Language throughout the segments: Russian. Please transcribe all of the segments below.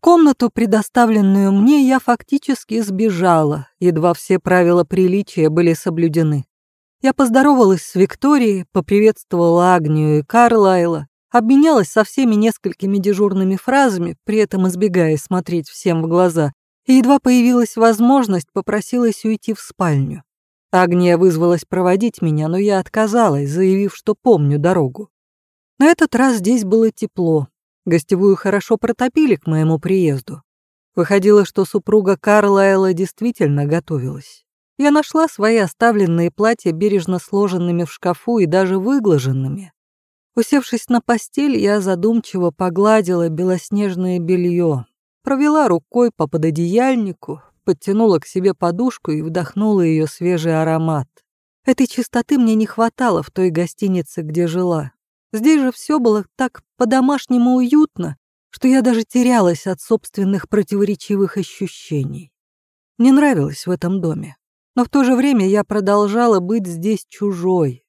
комнату, предоставленную мне, я фактически сбежала, едва все правила приличия были соблюдены. Я поздоровалась с Викторией, поприветствовала Агнию и Карлайла, обменялась со всеми несколькими дежурными фразами, при этом избегая смотреть всем в глаза, и едва появилась возможность, попросилась уйти в спальню. Агния вызвалась проводить меня, но я отказалась, заявив, что помню дорогу. На этот раз здесь было тепло. Гостевую хорошо протопили к моему приезду. Выходило, что супруга Карлайла действительно готовилась. Я нашла свои оставленные платья бережно сложенными в шкафу и даже выглаженными. Усевшись на постель, я задумчиво погладила белоснежное белье, провела рукой по пододеяльнику, подтянула к себе подушку и вдохнула ее свежий аромат. Этой чистоты мне не хватало в той гостинице, где жила. Здесь же все было так по-домашнему уютно, что я даже терялась от собственных противоречивых ощущений. Мне нравилось в этом доме, но в то же время я продолжала быть здесь чужой.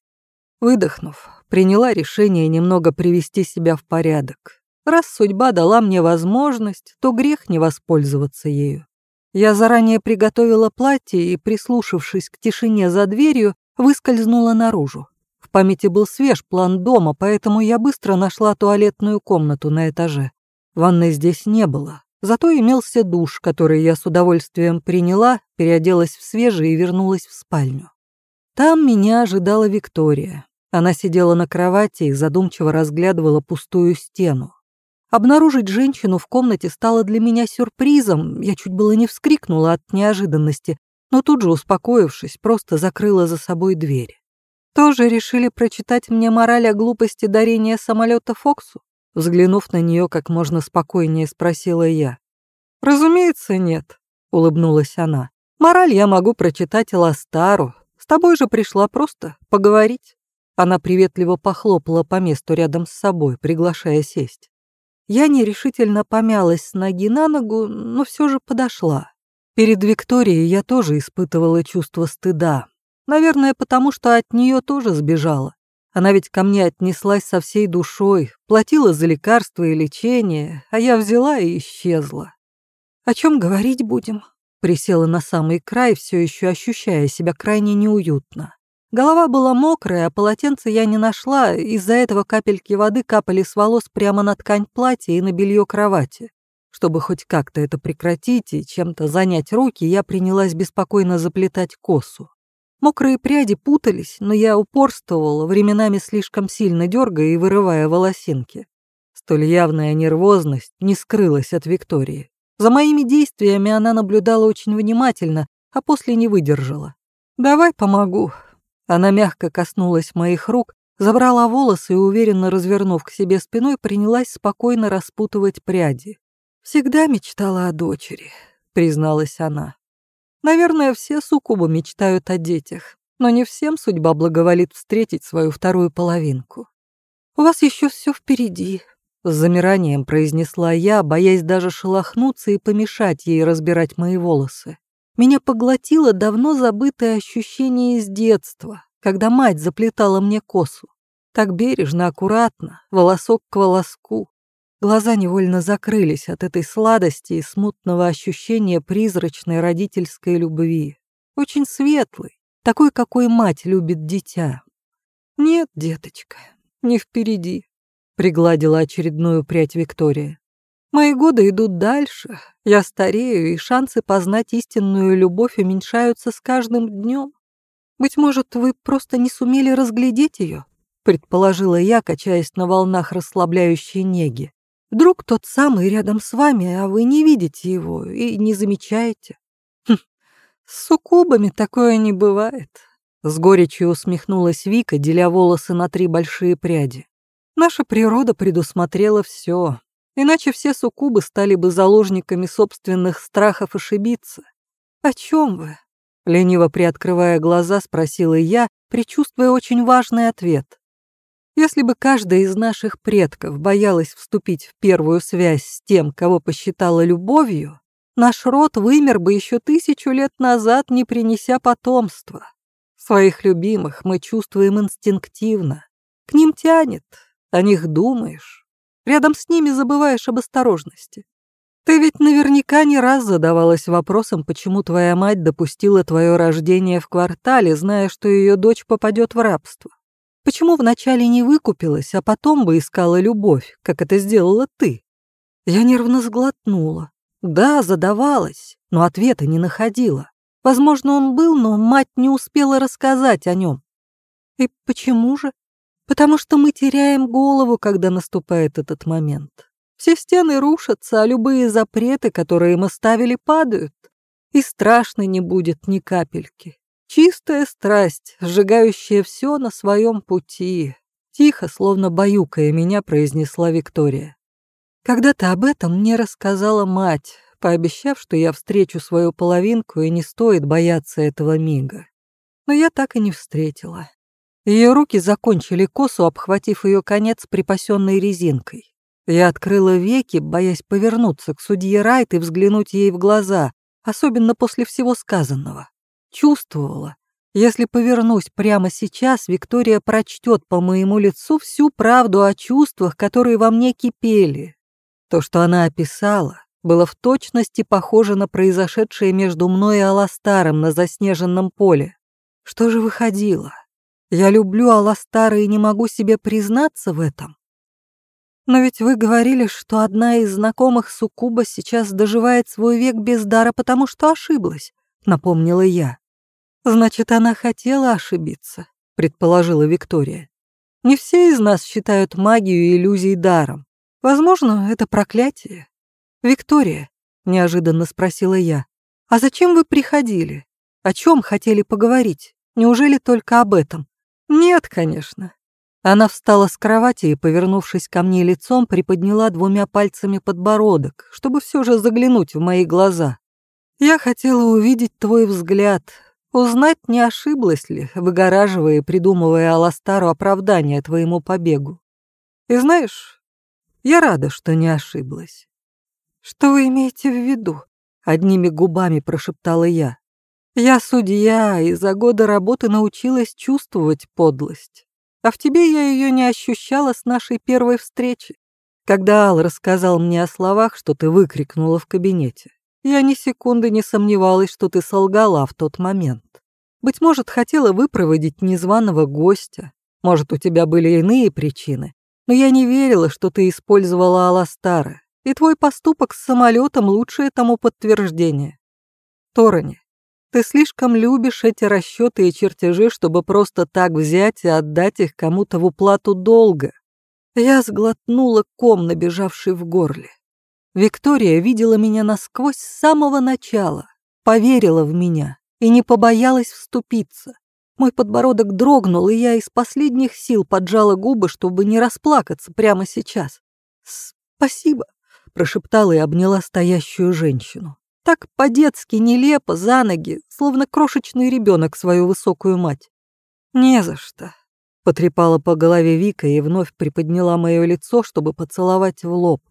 Выдохнув, приняла решение немного привести себя в порядок. Раз судьба дала мне возможность, то грех не воспользоваться ею. Я заранее приготовила платье и, прислушавшись к тишине за дверью, выскользнула наружу. Памяти был свеж план дома, поэтому я быстро нашла туалетную комнату на этаже. Ванной здесь не было, зато имелся душ, который я с удовольствием приняла, переоделась в свежий и вернулась в спальню. Там меня ожидала Виктория. Она сидела на кровати и задумчиво разглядывала пустую стену. Обнаружить женщину в комнате стало для меня сюрпризом, я чуть было не вскрикнула от неожиданности, но тут же, успокоившись, просто закрыла за собой дверь. Тоже решили прочитать мне мораль о глупости дарения самолета Фоксу? Взглянув на нее как можно спокойнее, спросила я. «Разумеется, нет», — улыбнулась она. «Мораль я могу прочитать Ластару. С тобой же пришла просто поговорить». Она приветливо похлопала по месту рядом с собой, приглашая сесть. Я нерешительно помялась с ноги на ногу, но все же подошла. Перед Викторией я тоже испытывала чувство стыда. Наверное, потому что от нее тоже сбежала. Она ведь ко мне отнеслась со всей душой, платила за лекарства и лечение, а я взяла и исчезла. «О чем говорить будем?» Присела на самый край, все еще ощущая себя крайне неуютно. Голова была мокрая, а полотенце я не нашла, из-за этого капельки воды капали с волос прямо на ткань платья и на белье кровати. Чтобы хоть как-то это прекратить и чем-то занять руки, я принялась беспокойно заплетать косу. Мокрые пряди путались, но я упорствовала, временами слишком сильно дергая и вырывая волосинки. Столь явная нервозность не скрылась от Виктории. За моими действиями она наблюдала очень внимательно, а после не выдержала. «Давай помогу», она мягко коснулась моих рук, забрала волосы и, уверенно развернув к себе спиной, принялась спокойно распутывать пряди. «Всегда мечтала о дочери», — призналась она. «Наверное, все суккубы мечтают о детях, но не всем судьба благоволит встретить свою вторую половинку. У вас еще все впереди», — с замиранием произнесла я, боясь даже шелохнуться и помешать ей разбирать мои волосы. Меня поглотило давно забытое ощущение из детства, когда мать заплетала мне косу. Так бережно, аккуратно, волосок к волоску. Глаза невольно закрылись от этой сладости и смутного ощущения призрачной родительской любви. Очень светлый, такой, какой мать любит дитя. «Нет, деточка, не впереди», — пригладила очередную прядь Виктория. Мои годы идут дальше, я старею, и шансы познать истинную любовь уменьшаются с каждым днем. Быть может, вы просто не сумели разглядеть ее, предположила я, качаясь на волнах расслабляющей неги. Вдруг тот самый рядом с вами, а вы не видите его и не замечаете. Хм, с суккубами такое не бывает. С горечью усмехнулась Вика, деля волосы на три большие пряди. Наша природа предусмотрела все, Иначе все суккубы стали бы заложниками собственных страхов ошибиться. «О чем вы?» Лениво приоткрывая глаза, спросила я, предчувствуя очень важный ответ. Если бы каждая из наших предков боялась вступить в первую связь с тем, кого посчитала любовью, наш род вымер бы еще тысячу лет назад, не принеся потомства. Своих любимых мы чувствуем инстинктивно. К ним тянет, о них думаешь. Рядом с ними забываешь об осторожности. Ты ведь наверняка не раз задавалась вопросом, почему твоя мать допустила твое рождение в квартале, зная, что ее дочь попадет в рабство. Почему вначале не выкупилась, а потом бы искала любовь, как это сделала ты? Я нервно сглотнула. Да, задавалась, но ответа не находила. Возможно, он был, но мать не успела рассказать о нем. И почему же? Потому что мы теряем голову, когда наступает этот момент. Все стены рушатся, а любые запреты, которые мы ставили, падают. И страшно не будет ни капельки. Чистая страсть, сжигающая все на своем пути. Тихо, словно баюкая меня, произнесла Виктория. Когда-то об этом мне рассказала мать, пообещав, что я встречу свою половинку и не стоит бояться этого мига. Но я так и не встретила. Ее руки закончили косу, обхватив ее конец припасенной резинкой. Я открыла веки, боясь повернуться к судье Райт и взглянуть ей в глаза, особенно после всего сказанного. Чувствовала, если повернусь прямо сейчас, Виктория прочтет по моему лицу всю правду о чувствах, которые во мне кипели. То, что она описала, было в точности похоже на произошедшее между мной и Аластаром на заснеженном поле. Что же выходило? Я люблю Аластара и не могу себе признаться в этом. Но ведь вы говорили, что одна из знакомых Сукуба сейчас доживает свой век без дара, потому что ошиблась, напомнила я. Значит, она хотела ошибиться, предположила Виктория. Не все из нас считают магию и иллюзий даром. Возможно, это проклятие. Виктория, неожиданно спросила я, а зачем вы приходили? О чем хотели поговорить? Неужели только об этом? Нет, конечно. Она встала с кровати и, повернувшись ко мне лицом, приподняла двумя пальцами подбородок, чтобы все же заглянуть в мои глаза. Я хотела увидеть твой взгляд, узнать, не ошиблась ли, выгораживая и придумывая Аластару оправдание твоему побегу. И знаешь, я рада, что не ошиблась. Что вы имеете в виду? Одними губами прошептала я. Я судья, и за годы работы научилась чувствовать подлость. А в тебе я ее не ощущала с нашей первой встречи. Когда Ал рассказал мне о словах, что ты выкрикнула в кабинете, я ни секунды не сомневалась, что ты солгала в тот момент. Быть может, хотела выпроводить незваного гостя. Может, у тебя были иные причины. Но я не верила, что ты использовала Аластара. И твой поступок с самолетом лучшее тому подтверждение. Торони, ты слишком любишь эти расчеты и чертежи, чтобы просто так взять и отдать их кому-то в уплату долга. Я сглотнула ком, набежавший в горле. Виктория видела меня насквозь с самого начала, поверила в меня и не побоялась вступиться. Мой подбородок дрогнул, и я из последних сил поджала губы, чтобы не расплакаться прямо сейчас. «Спасибо», — прошептала и обняла стоящую женщину. Так по-детски нелепо, за ноги, словно крошечный ребенок свою высокую мать. «Не за что», — потрепала по голове Вика и вновь приподняла мое лицо, чтобы поцеловать в лоб.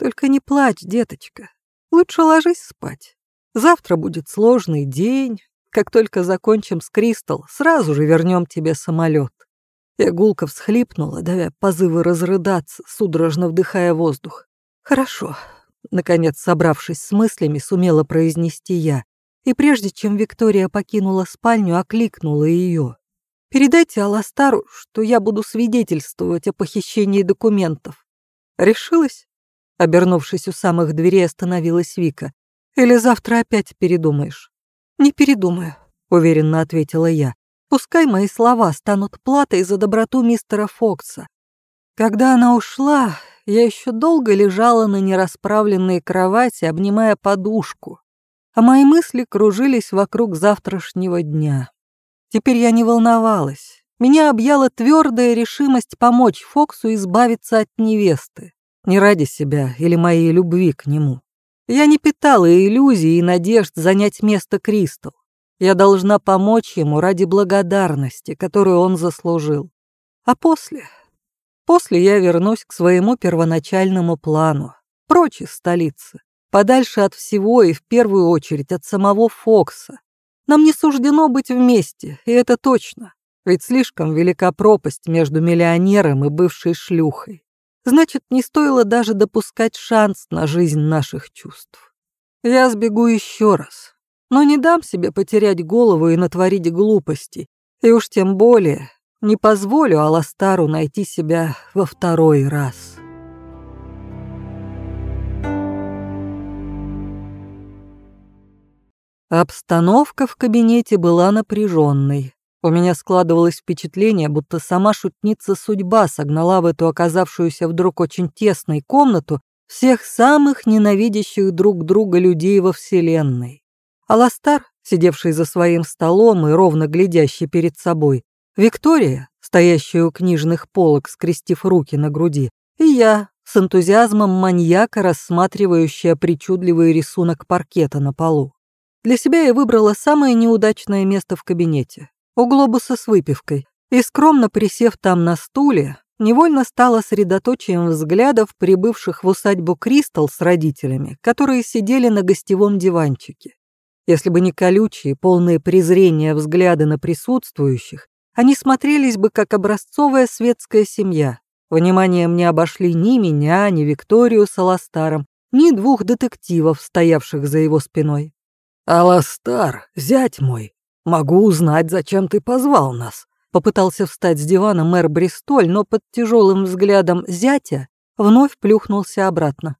«Только не плачь, деточка. Лучше ложись спать. Завтра будет сложный день. Как только закончим с Кристал, сразу же вернем тебе самолет. Я гулко всхлипнула, давя позывы разрыдаться, судорожно вдыхая воздух. «Хорошо, Наконец, собравшись с мыслями, сумела произнести я. И прежде чем Виктория покинула спальню, окликнула ее. «Передайте Аластару, что я буду свидетельствовать о похищении документов». «Решилась?» Обернувшись у самых дверей, остановилась Вика. «Или завтра опять передумаешь?» «Не передумаю», — уверенно ответила я. «Пускай мои слова станут платой за доброту мистера Фокса. Когда она ушла, я еще долго лежала на нерасправленной кровати, обнимая подушку, а мои мысли кружились вокруг завтрашнего дня. Теперь я не волновалась. Меня объяла твердая решимость помочь Фоксу избавиться от невесты. Не ради себя или моей любви к нему. Я не питала иллюзий и надежд занять место Кристал. Я должна помочь ему ради благодарности, которую он заслужил. А после После я вернусь к своему первоначальному плану, прочь из столицы, подальше от всего и в первую очередь от самого Фокса. Нам не суждено быть вместе, и это точно, ведь слишком велика пропасть между миллионером и бывшей шлюхой. Значит, не стоило даже допускать шанс на жизнь наших чувств. Я сбегу еще раз, но не дам себе потерять голову и натворить глупостей, и уж тем более не позволю Аластару найти себя во второй раз. Обстановка в кабинете была напряженной. У меня складывалось впечатление, будто сама шутница судьба согнала в эту оказавшуюся вдруг очень тесной комнату всех самых ненавидящих друг друга людей во Вселенной. Аластар, сидевший за своим столом и ровно глядящий перед собой, Виктория, стоящая у книжных полок, скрестив руки на груди, и я, с энтузиазмом маньяка, рассматривающая причудливый рисунок паркета на полу. Для себя я выбрала самое неудачное место в кабинете у глобуса с выпивкой, и скромно присев там на стуле, невольно стала средоточием взглядов прибывших в усадьбу Кристал с родителями, которые сидели на гостевом диванчике. Если бы не колючие, полные презрения взгляды на присутствующих, они смотрелись бы как образцовая светская семья. Вниманием не обошли ни меня, ни Викторию с Аластаром, ни двух детективов, стоявших за его спиной. «Аластар, зять мой, «Могу узнать, зачем ты позвал нас?» Попытался встать с дивана мэр Бристоль, но под тяжелым взглядом зятя вновь плюхнулся обратно.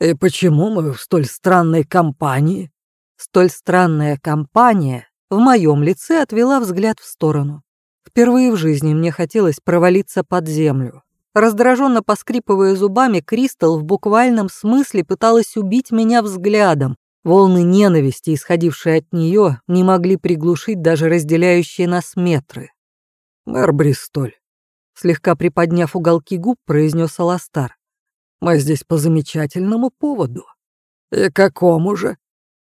«И почему мы в столь странной компании?» Столь странная компания в моем лице отвела взгляд в сторону. Впервые в жизни мне хотелось провалиться под землю. Раздраженно поскрипывая зубами, Кристал в буквальном смысле пыталась убить меня взглядом, Волны ненависти, исходившие от нее, не могли приглушить даже разделяющие нас метры. «Мэр Бристоль», слегка приподняв уголки губ, произнес Аластар. «Мы здесь по замечательному поводу». «И какому же?»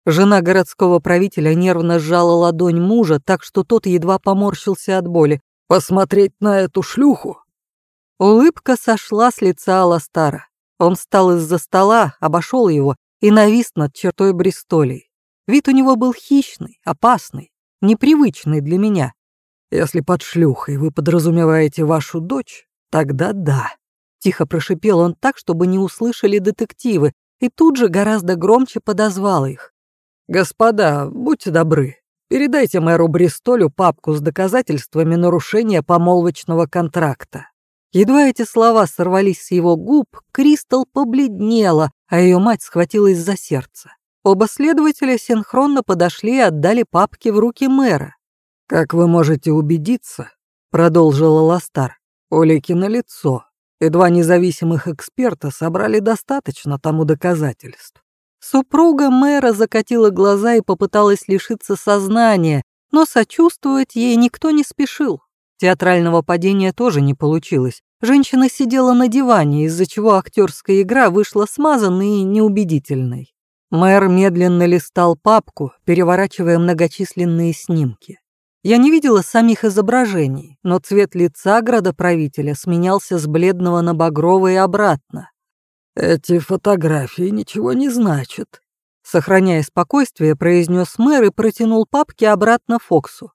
Жена городского правителя нервно сжала ладонь мужа, так что тот едва поморщился от боли. «Посмотреть на эту шлюху?» Улыбка сошла с лица Аластара. Он встал из-за стола, обошел его и навис над чертой Бристолей. Вид у него был хищный, опасный, непривычный для меня. «Если под шлюхой вы подразумеваете вашу дочь, тогда да», — тихо прошипел он так, чтобы не услышали детективы, и тут же гораздо громче подозвал их. «Господа, будьте добры, передайте мэру Бристолю папку с доказательствами нарушения помолвочного контракта». Едва эти слова сорвались с его губ, Кристал побледнела, а ее мать схватилась за сердце. Оба следователя синхронно подошли и отдали папки в руки мэра. «Как вы можете убедиться», — продолжила Ластар, — «улики на лицо, и два независимых эксперта собрали достаточно тому доказательств». Супруга мэра закатила глаза и попыталась лишиться сознания, но сочувствовать ей никто не спешил. Театрального падения тоже не получилось. Женщина сидела на диване, из-за чего актерская игра вышла смазанной и неубедительной. Мэр медленно листал папку, переворачивая многочисленные снимки. Я не видела самих изображений, но цвет лица градоправителя сменялся с бледного на багровый и обратно. «Эти фотографии ничего не значат», — сохраняя спокойствие, произнес мэр и протянул папки обратно Фоксу.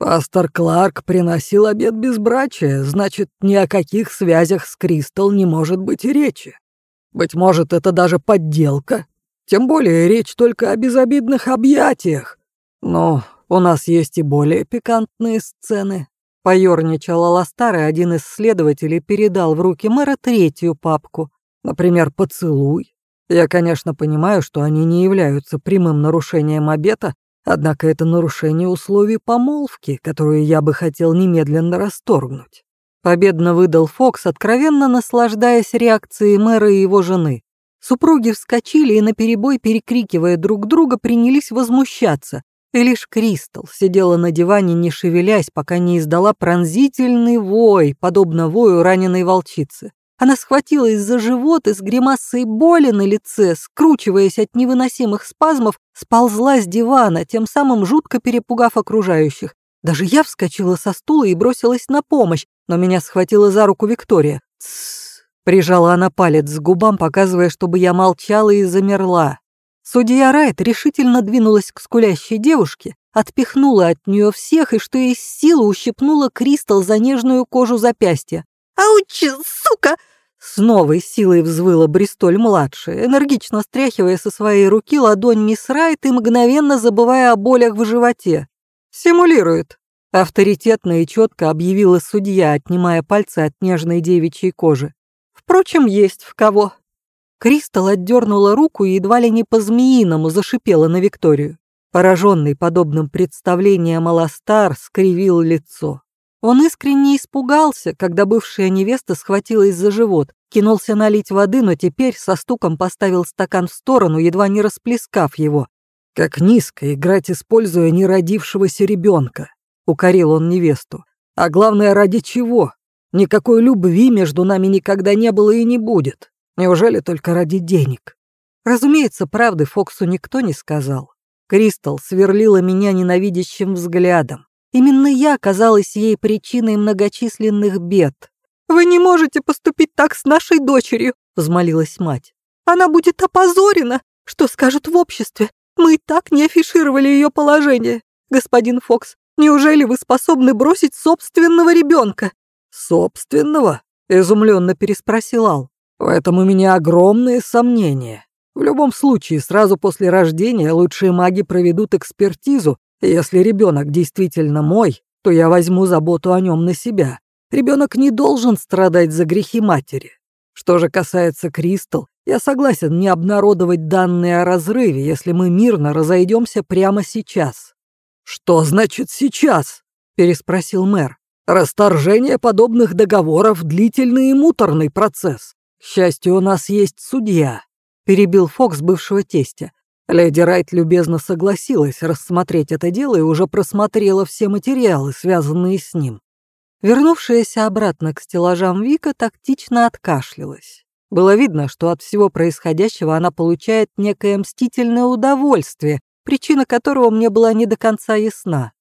Пастор Кларк приносил обед безбрачия, значит, ни о каких связях с Кристал не может быть и речи. Быть может, это даже подделка. Тем более речь только о безобидных объятиях. Но у нас есть и более пикантные сцены. Поёрничал Аластар, и один из следователей передал в руки мэра третью папку. Например, поцелуй. Я, конечно, понимаю, что они не являются прямым нарушением обета, Однако это нарушение условий помолвки, которую я бы хотел немедленно расторгнуть. Победно выдал Фокс, откровенно наслаждаясь реакцией мэра и его жены. Супруги вскочили и наперебой, перекрикивая друг друга, принялись возмущаться. И лишь Кристал сидела на диване, не шевелясь, пока не издала пронзительный вой, подобно вою раненой волчицы. Она схватилась за живот и с гримасой боли на лице, скручиваясь от невыносимых спазмов, сползла с дивана, тем самым жутко перепугав окружающих. Даже я вскочила со стула и бросилась на помощь, но меня схватила за руку Виктория. «Тссс!» — прижала она палец к губам, показывая, чтобы я молчала и замерла. Судья Райт решительно двинулась к скулящей девушке, отпихнула от нее всех и, что из силы, ущипнула Кристал за нежную кожу запястья. «Ауч, сука!» С новой силой взвыла Бристоль-младшая, энергично стряхивая со своей руки ладонь мисс Райт и мгновенно забывая о болях в животе. «Симулирует», — авторитетно и четко объявила судья, отнимая пальцы от нежной девичьей кожи. «Впрочем, есть в кого». Кристал отдернула руку и едва ли не по-змеиному зашипела на Викторию. Пораженный подобным представлением Аластар скривил лицо. Он искренне испугался, когда бывшая невеста схватилась за живот, кинулся налить воды, но теперь со стуком поставил стакан в сторону, едва не расплескав его. «Как низко играть, используя неродившегося ребенка», — укорил он невесту. «А главное, ради чего? Никакой любви между нами никогда не было и не будет. Неужели только ради денег?» Разумеется, правды Фоксу никто не сказал. Кристал сверлила меня ненавидящим взглядом. Именно я казалась ей причиной многочисленных бед. «Вы не можете поступить так с нашей дочерью», — взмолилась мать. «Она будет опозорена. Что скажут в обществе? Мы и так не афишировали ее положение. Господин Фокс, неужели вы способны бросить собственного ребенка?» «Собственного?» — изумленно переспросил Ал. «В этом у меня огромные сомнения. В любом случае, сразу после рождения лучшие маги проведут экспертизу если ребенок действительно мой, то я возьму заботу о нем на себя. Ребенок не должен страдать за грехи матери. Что же касается Кристал, я согласен не обнародовать данные о разрыве, если мы мирно разойдемся прямо сейчас. Что значит сейчас? переспросил мэр. Расторжение подобных договоров – длительный и муторный процесс. К счастью, у нас есть судья, перебил Фокс бывшего тестя. Леди Райт любезно согласилась рассмотреть это дело и уже просмотрела все материалы, связанные с ним. Вернувшаяся обратно к стеллажам Вика тактично откашлялась. Было видно, что от всего происходящего она получает некое мстительное удовольствие, причина которого мне была не до конца ясна.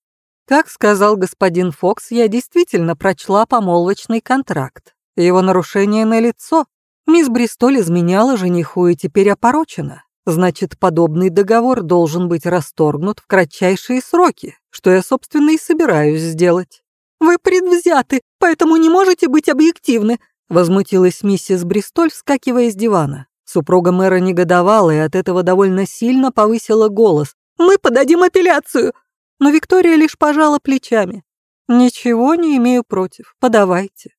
Как сказал господин Фокс, я действительно прочла помолвочный контракт. Его нарушение налицо. Мисс Бристоль изменяла жениху и теперь опорочена. Значит, подобный договор должен быть расторгнут в кратчайшие сроки, что я, собственно, и собираюсь сделать. «Вы предвзяты, поэтому не можете быть объективны», возмутилась миссис Бристоль, вскакивая с дивана. Супруга мэра негодовала и от этого довольно сильно повысила голос. «Мы подадим апелляцию!» Но Виктория лишь пожала плечами. «Ничего не имею против, подавайте.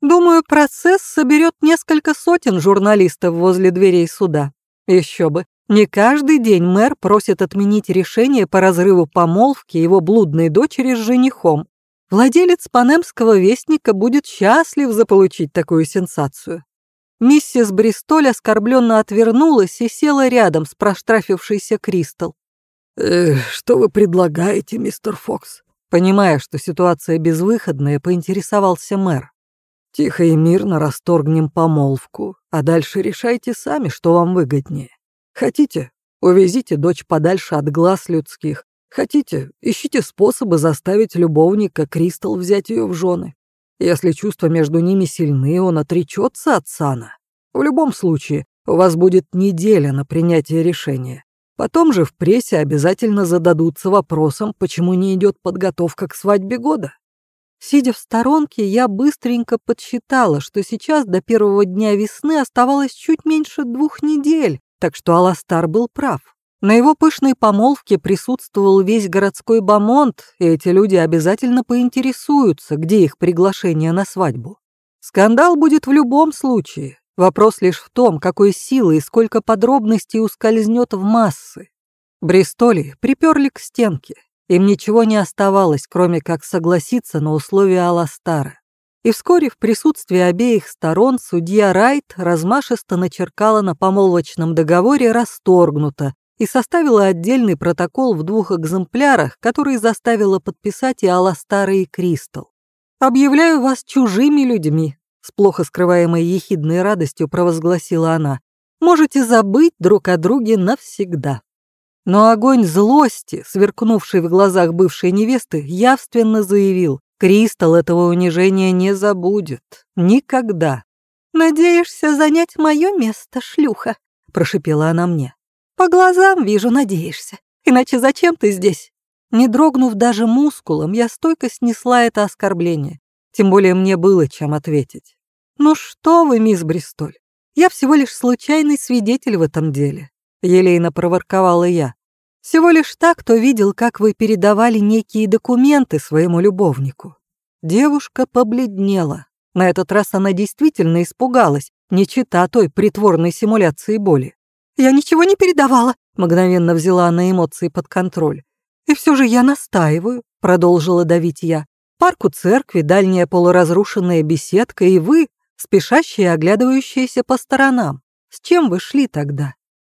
Думаю, процесс соберет несколько сотен журналистов возле дверей суда. Еще бы, не каждый день мэр просит отменить решение по разрыву помолвки его блудной дочери с женихом. Владелец панемского вестника будет счастлив заполучить такую сенсацию. Миссис Бристоль оскорбленно отвернулась и села рядом с проштрафившейся Кристал. «Э, «Что вы предлагаете, мистер Фокс?» Понимая, что ситуация безвыходная, поинтересовался мэр. «Тихо и мирно расторгнем помолвку, а дальше решайте сами, что вам выгоднее. Хотите, увезите дочь подальше от глаз людских. Хотите, ищите способы заставить любовника Кристал взять ее в жены. Если чувства между ними сильны, он отречется от сана. В любом случае, у вас будет неделя на принятие решения. Потом же в прессе обязательно зададутся вопросом, почему не идет подготовка к свадьбе года. Сидя в сторонке, я быстренько подсчитала, что сейчас до первого дня весны оставалось чуть меньше двух недель, так что Аластар был прав. На его пышной помолвке присутствовал весь городской бомонд, и эти люди обязательно поинтересуются, где их приглашение на свадьбу. Скандал будет в любом случае. Вопрос лишь в том, какой силы и сколько подробностей ускользнет в массы. Бристоли приперли к стенке. Им ничего не оставалось, кроме как согласиться на условия Аластара и вскоре в присутствии обеих сторон судья Райт размашисто начеркала на помолвочном договоре «расторгнуто» и составила отдельный протокол в двух экземплярах, который заставила подписать и Аластара, и Кристал. «Объявляю вас чужими людьми», — с плохо скрываемой ехидной радостью провозгласила она. «Можете забыть друг о друге навсегда». Но огонь злости, сверкнувший в глазах бывшей невесты, явственно заявил, Кристал этого унижения не забудет. Никогда. «Надеешься занять мое место, шлюха?» — прошипела она мне. «По глазам вижу, надеешься. Иначе зачем ты здесь?» Не дрогнув даже мускулом, я стойко снесла это оскорбление. Тем более мне было чем ответить. «Ну что вы, мисс Бристоль, я всего лишь случайный свидетель в этом деле», — елейно проворковала я. «Всего лишь так, кто видел, как вы передавали некие документы своему любовнику». Девушка побледнела. На этот раз она действительно испугалась, не чита той притворной симуляции боли. «Я ничего не передавала», — мгновенно взяла она эмоции под контроль. «И все же я настаиваю», — продолжила давить я. «Парк у церкви, дальняя полуразрушенная беседка, и вы, спешащие и оглядывающиеся по сторонам. С чем вы шли тогда?»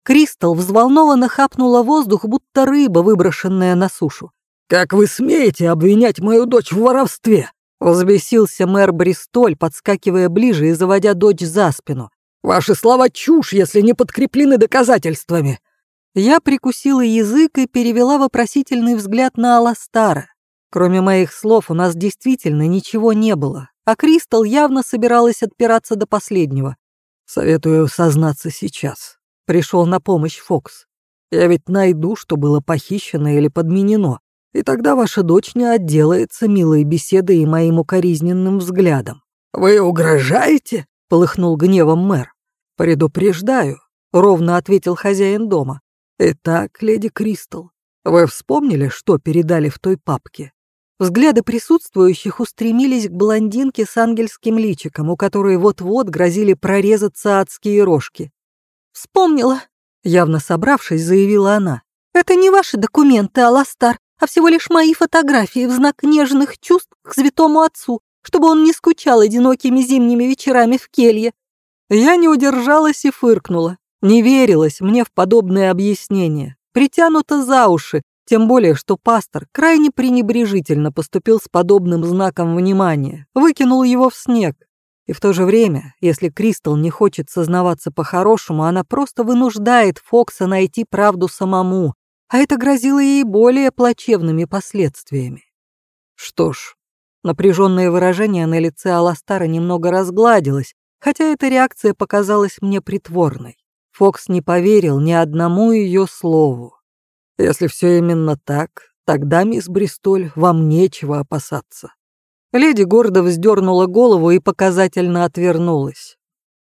Кристал взволнованно хапнула воздух, будто рыба, выброшенная на сушу. «Как вы смеете обвинять мою дочь в воровстве?» Взбесился мэр Бристоль, подскакивая ближе и заводя дочь за спину. «Ваши слова чушь, если не подкреплены доказательствами!» Я прикусила язык и перевела вопросительный взгляд на Аластара. Кроме моих слов у нас действительно ничего не было, а Кристал явно собиралась отпираться до последнего. «Советую сознаться сейчас», — пришел на помощь Фокс. «Я ведь найду, что было похищено или подменено, и тогда ваша дочь не отделается милой беседой и моим укоризненным взглядом». «Вы угрожаете?» — полыхнул гневом мэр. «Предупреждаю», — ровно ответил хозяин дома. «Итак, леди Кристал, вы вспомнили, что передали в той папке?» Взгляды присутствующих устремились к блондинке с ангельским личиком, у которой вот-вот грозили прорезаться адские рожки. «Вспомнила», — явно собравшись, заявила она. «Это не ваши документы, Аластар, а всего лишь мои фотографии в знак нежных чувств к святому отцу, чтобы он не скучал одинокими зимними вечерами в келье». Я не удержалась и фыркнула. Не верилось мне в подобное объяснение. Притянуто за уши, тем более, что пастор крайне пренебрежительно поступил с подобным знаком внимания, выкинул его в снег. И в то же время, если Кристал не хочет сознаваться по-хорошему, она просто вынуждает Фокса найти правду самому, а это грозило ей более плачевными последствиями. Что ж, напряженное выражение на лице Аластара немного разгладилось, хотя эта реакция показалась мне притворной. Фокс не поверил ни одному ее слову. «Если все именно так, тогда, мисс Бристоль, вам нечего опасаться». Леди гордо вздернула голову и показательно отвернулась.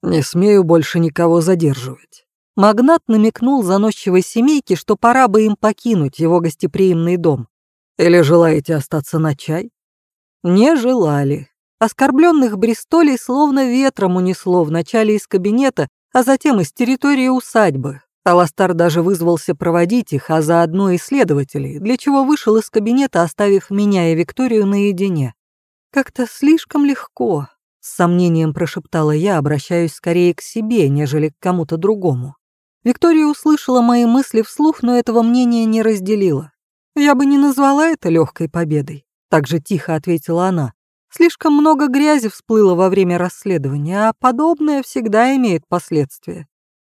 «Не смею больше никого задерживать». Магнат намекнул заносчивой семейке, что пора бы им покинуть его гостеприимный дом. «Или желаете остаться на чай?» Не желали. Оскорбленных Бристолей словно ветром унесло вначале из кабинета, а затем из территории усадьбы. Аластар даже вызвался проводить их, а заодно и следователей, для чего вышел из кабинета, оставив меня и Викторию наедине. «Как-то слишком легко», — с сомнением прошептала я, обращаюсь скорее к себе, нежели к кому-то другому. Виктория услышала мои мысли вслух, но этого мнения не разделила. «Я бы не назвала это легкой победой», — так же тихо ответила она. Слишком много грязи всплыло во время расследования, а подобное всегда имеет последствия.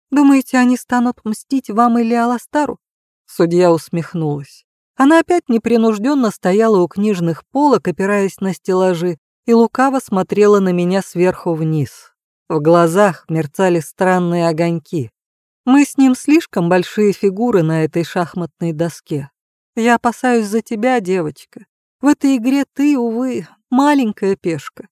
Думаете, они станут мстить вам или Аластару? Судья усмехнулась. Она опять непринужденно стояла у книжных полок, опираясь на стеллажи, и лукаво смотрела на меня сверху вниз. В глазах мерцали странные огоньки. Мы с ним слишком большие фигуры на этой шахматной доске. Я опасаюсь за тебя, девочка. В этой игре ты, увы, маленькая пешка».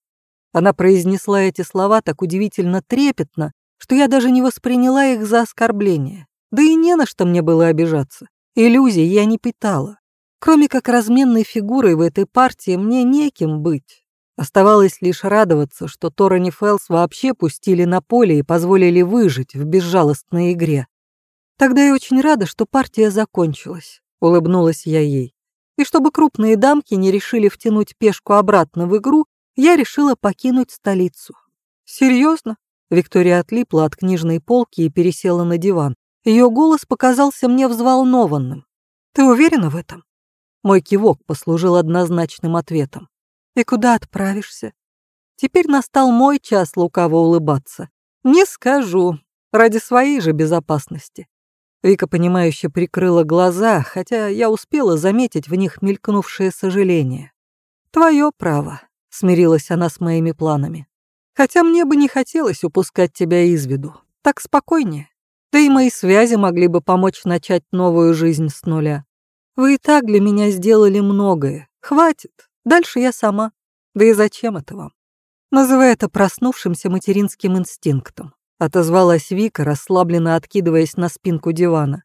Она произнесла эти слова так удивительно трепетно, что я даже не восприняла их за оскорбление. Да и не на что мне было обижаться. Иллюзий я не питала. Кроме как разменной фигурой в этой партии мне неким быть. Оставалось лишь радоваться, что Торани Фелс вообще пустили на поле и позволили выжить в безжалостной игре. Тогда я очень рада, что партия закончилась, улыбнулась я ей. И чтобы крупные дамки не решили втянуть пешку обратно в игру, я решила покинуть столицу. Серьезно? Виктория отлипла от книжной полки и пересела на диван. Ее голос показался мне взволнованным. Ты уверена в этом? Мой кивок послужил однозначным ответом. И куда отправишься? Теперь настал мой час лукаво улыбаться. Не скажу, ради своей же безопасности. Вика, понимающе прикрыла глаза, хотя я успела заметить в них мелькнувшее сожаление. «Твое право», — смирилась она с моими планами. «Хотя мне бы не хотелось упускать тебя из виду. Так спокойнее. Да и мои связи могли бы помочь начать новую жизнь с нуля. Вы и так для меня сделали многое. Хватит. Дальше я сама. Да и зачем это вам? Называй это проснувшимся материнским инстинктом. Отозвалась Вика, расслабленно откидываясь на спинку дивана.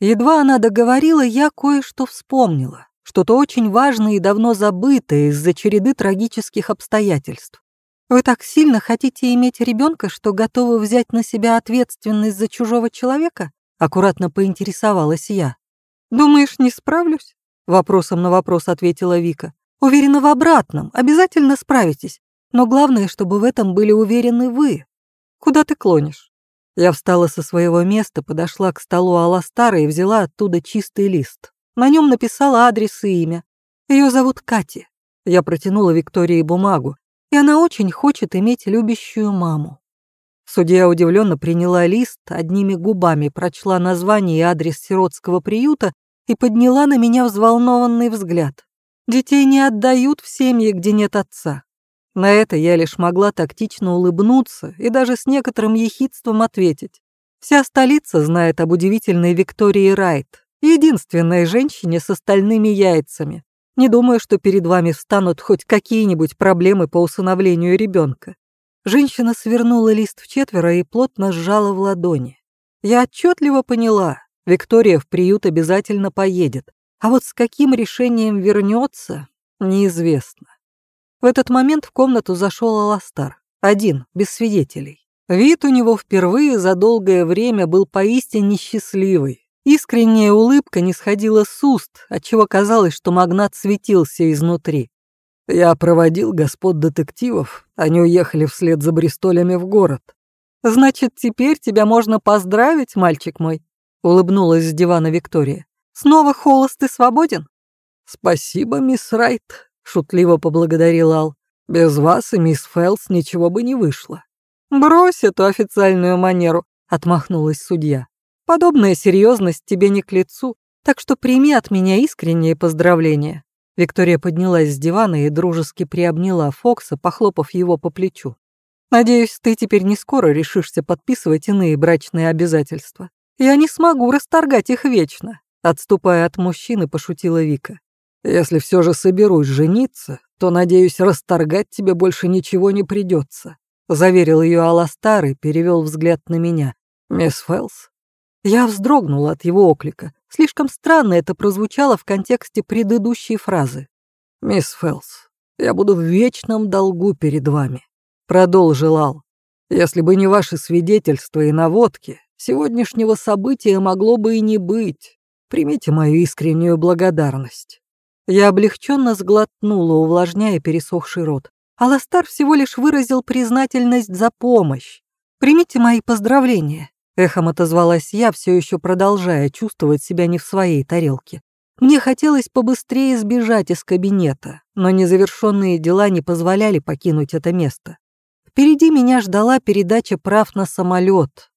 Едва она договорила, я кое-что вспомнила. Что-то очень важное и давно забытое из-за череды трагических обстоятельств. Вы так сильно хотите иметь ребенка, что готовы взять на себя ответственность за чужого человека? Аккуратно поинтересовалась я. Думаешь, не справлюсь? Вопросом на вопрос ответила Вика. Уверена в обратном, обязательно справитесь. Но главное, чтобы в этом были уверены вы. Куда ты клонишь? Я встала со своего места, подошла к столу Аластара и взяла оттуда чистый лист. На нем написала адрес и имя. Ее зовут Кати. Я протянула Виктории бумагу, и она очень хочет иметь любящую маму. Судья удивленно приняла лист, одними губами прочла название и адрес сиротского приюта и подняла на меня взволнованный взгляд. Детей не отдают в семьи, где нет отца. На это я лишь могла тактично улыбнуться и даже с некоторым ехидством ответить. Вся столица знает об удивительной Виктории Райт, единственной женщине с остальными яйцами. Не думаю, что перед вами встанут хоть какие-нибудь проблемы по усыновлению ребенка. Женщина свернула лист в четверо и плотно сжала в ладони. Я отчетливо поняла, Виктория в приют обязательно поедет, а вот с каким решением вернется, неизвестно. В этот момент в комнату зашел Аластар, один, без свидетелей. Вид у него впервые за долгое время был поистине счастливый. Искренняя улыбка не сходила с уст, отчего казалось, что магнат светился изнутри. «Я проводил господ детективов, они уехали вслед за Бристолями в город». «Значит, теперь тебя можно поздравить, мальчик мой», — улыбнулась с дивана Виктория. «Снова холост и свободен?» «Спасибо, мисс Райт», шутливо поблагодарил Ал. Без вас и мисс Фелс ничего бы не вышло. Брось эту официальную манеру, отмахнулась судья. Подобная серьезность тебе не к лицу, так что прими от меня искренние поздравления. Виктория поднялась с дивана и дружески приобняла Фокса, похлопав его по плечу. «Надеюсь, ты теперь не скоро решишься подписывать иные брачные обязательства. Я не смогу расторгать их вечно», — отступая от мужчины, пошутила Вика. Если все же соберусь жениться, то, надеюсь, расторгать тебе больше ничего не придется», — заверил ее Аластар и перевел взгляд на меня. «Мисс Фэлс?» Я вздрогнула от его оклика. Слишком странно это прозвучало в контексте предыдущей фразы. «Мисс Фэлс, я буду в вечном долгу перед вами», — продолжил Ал. «Если бы не ваши свидетельства и наводки, сегодняшнего события могло бы и не быть. Примите мою искреннюю благодарность». Я облегченно сглотнула, увлажняя пересохший рот. Аластар всего лишь выразил признательность за помощь. «Примите мои поздравления», — эхом отозвалась я, все еще продолжая чувствовать себя не в своей тарелке. Мне хотелось побыстрее сбежать из кабинета, но незавершенные дела не позволяли покинуть это место. Впереди меня ждала передача прав на самолет.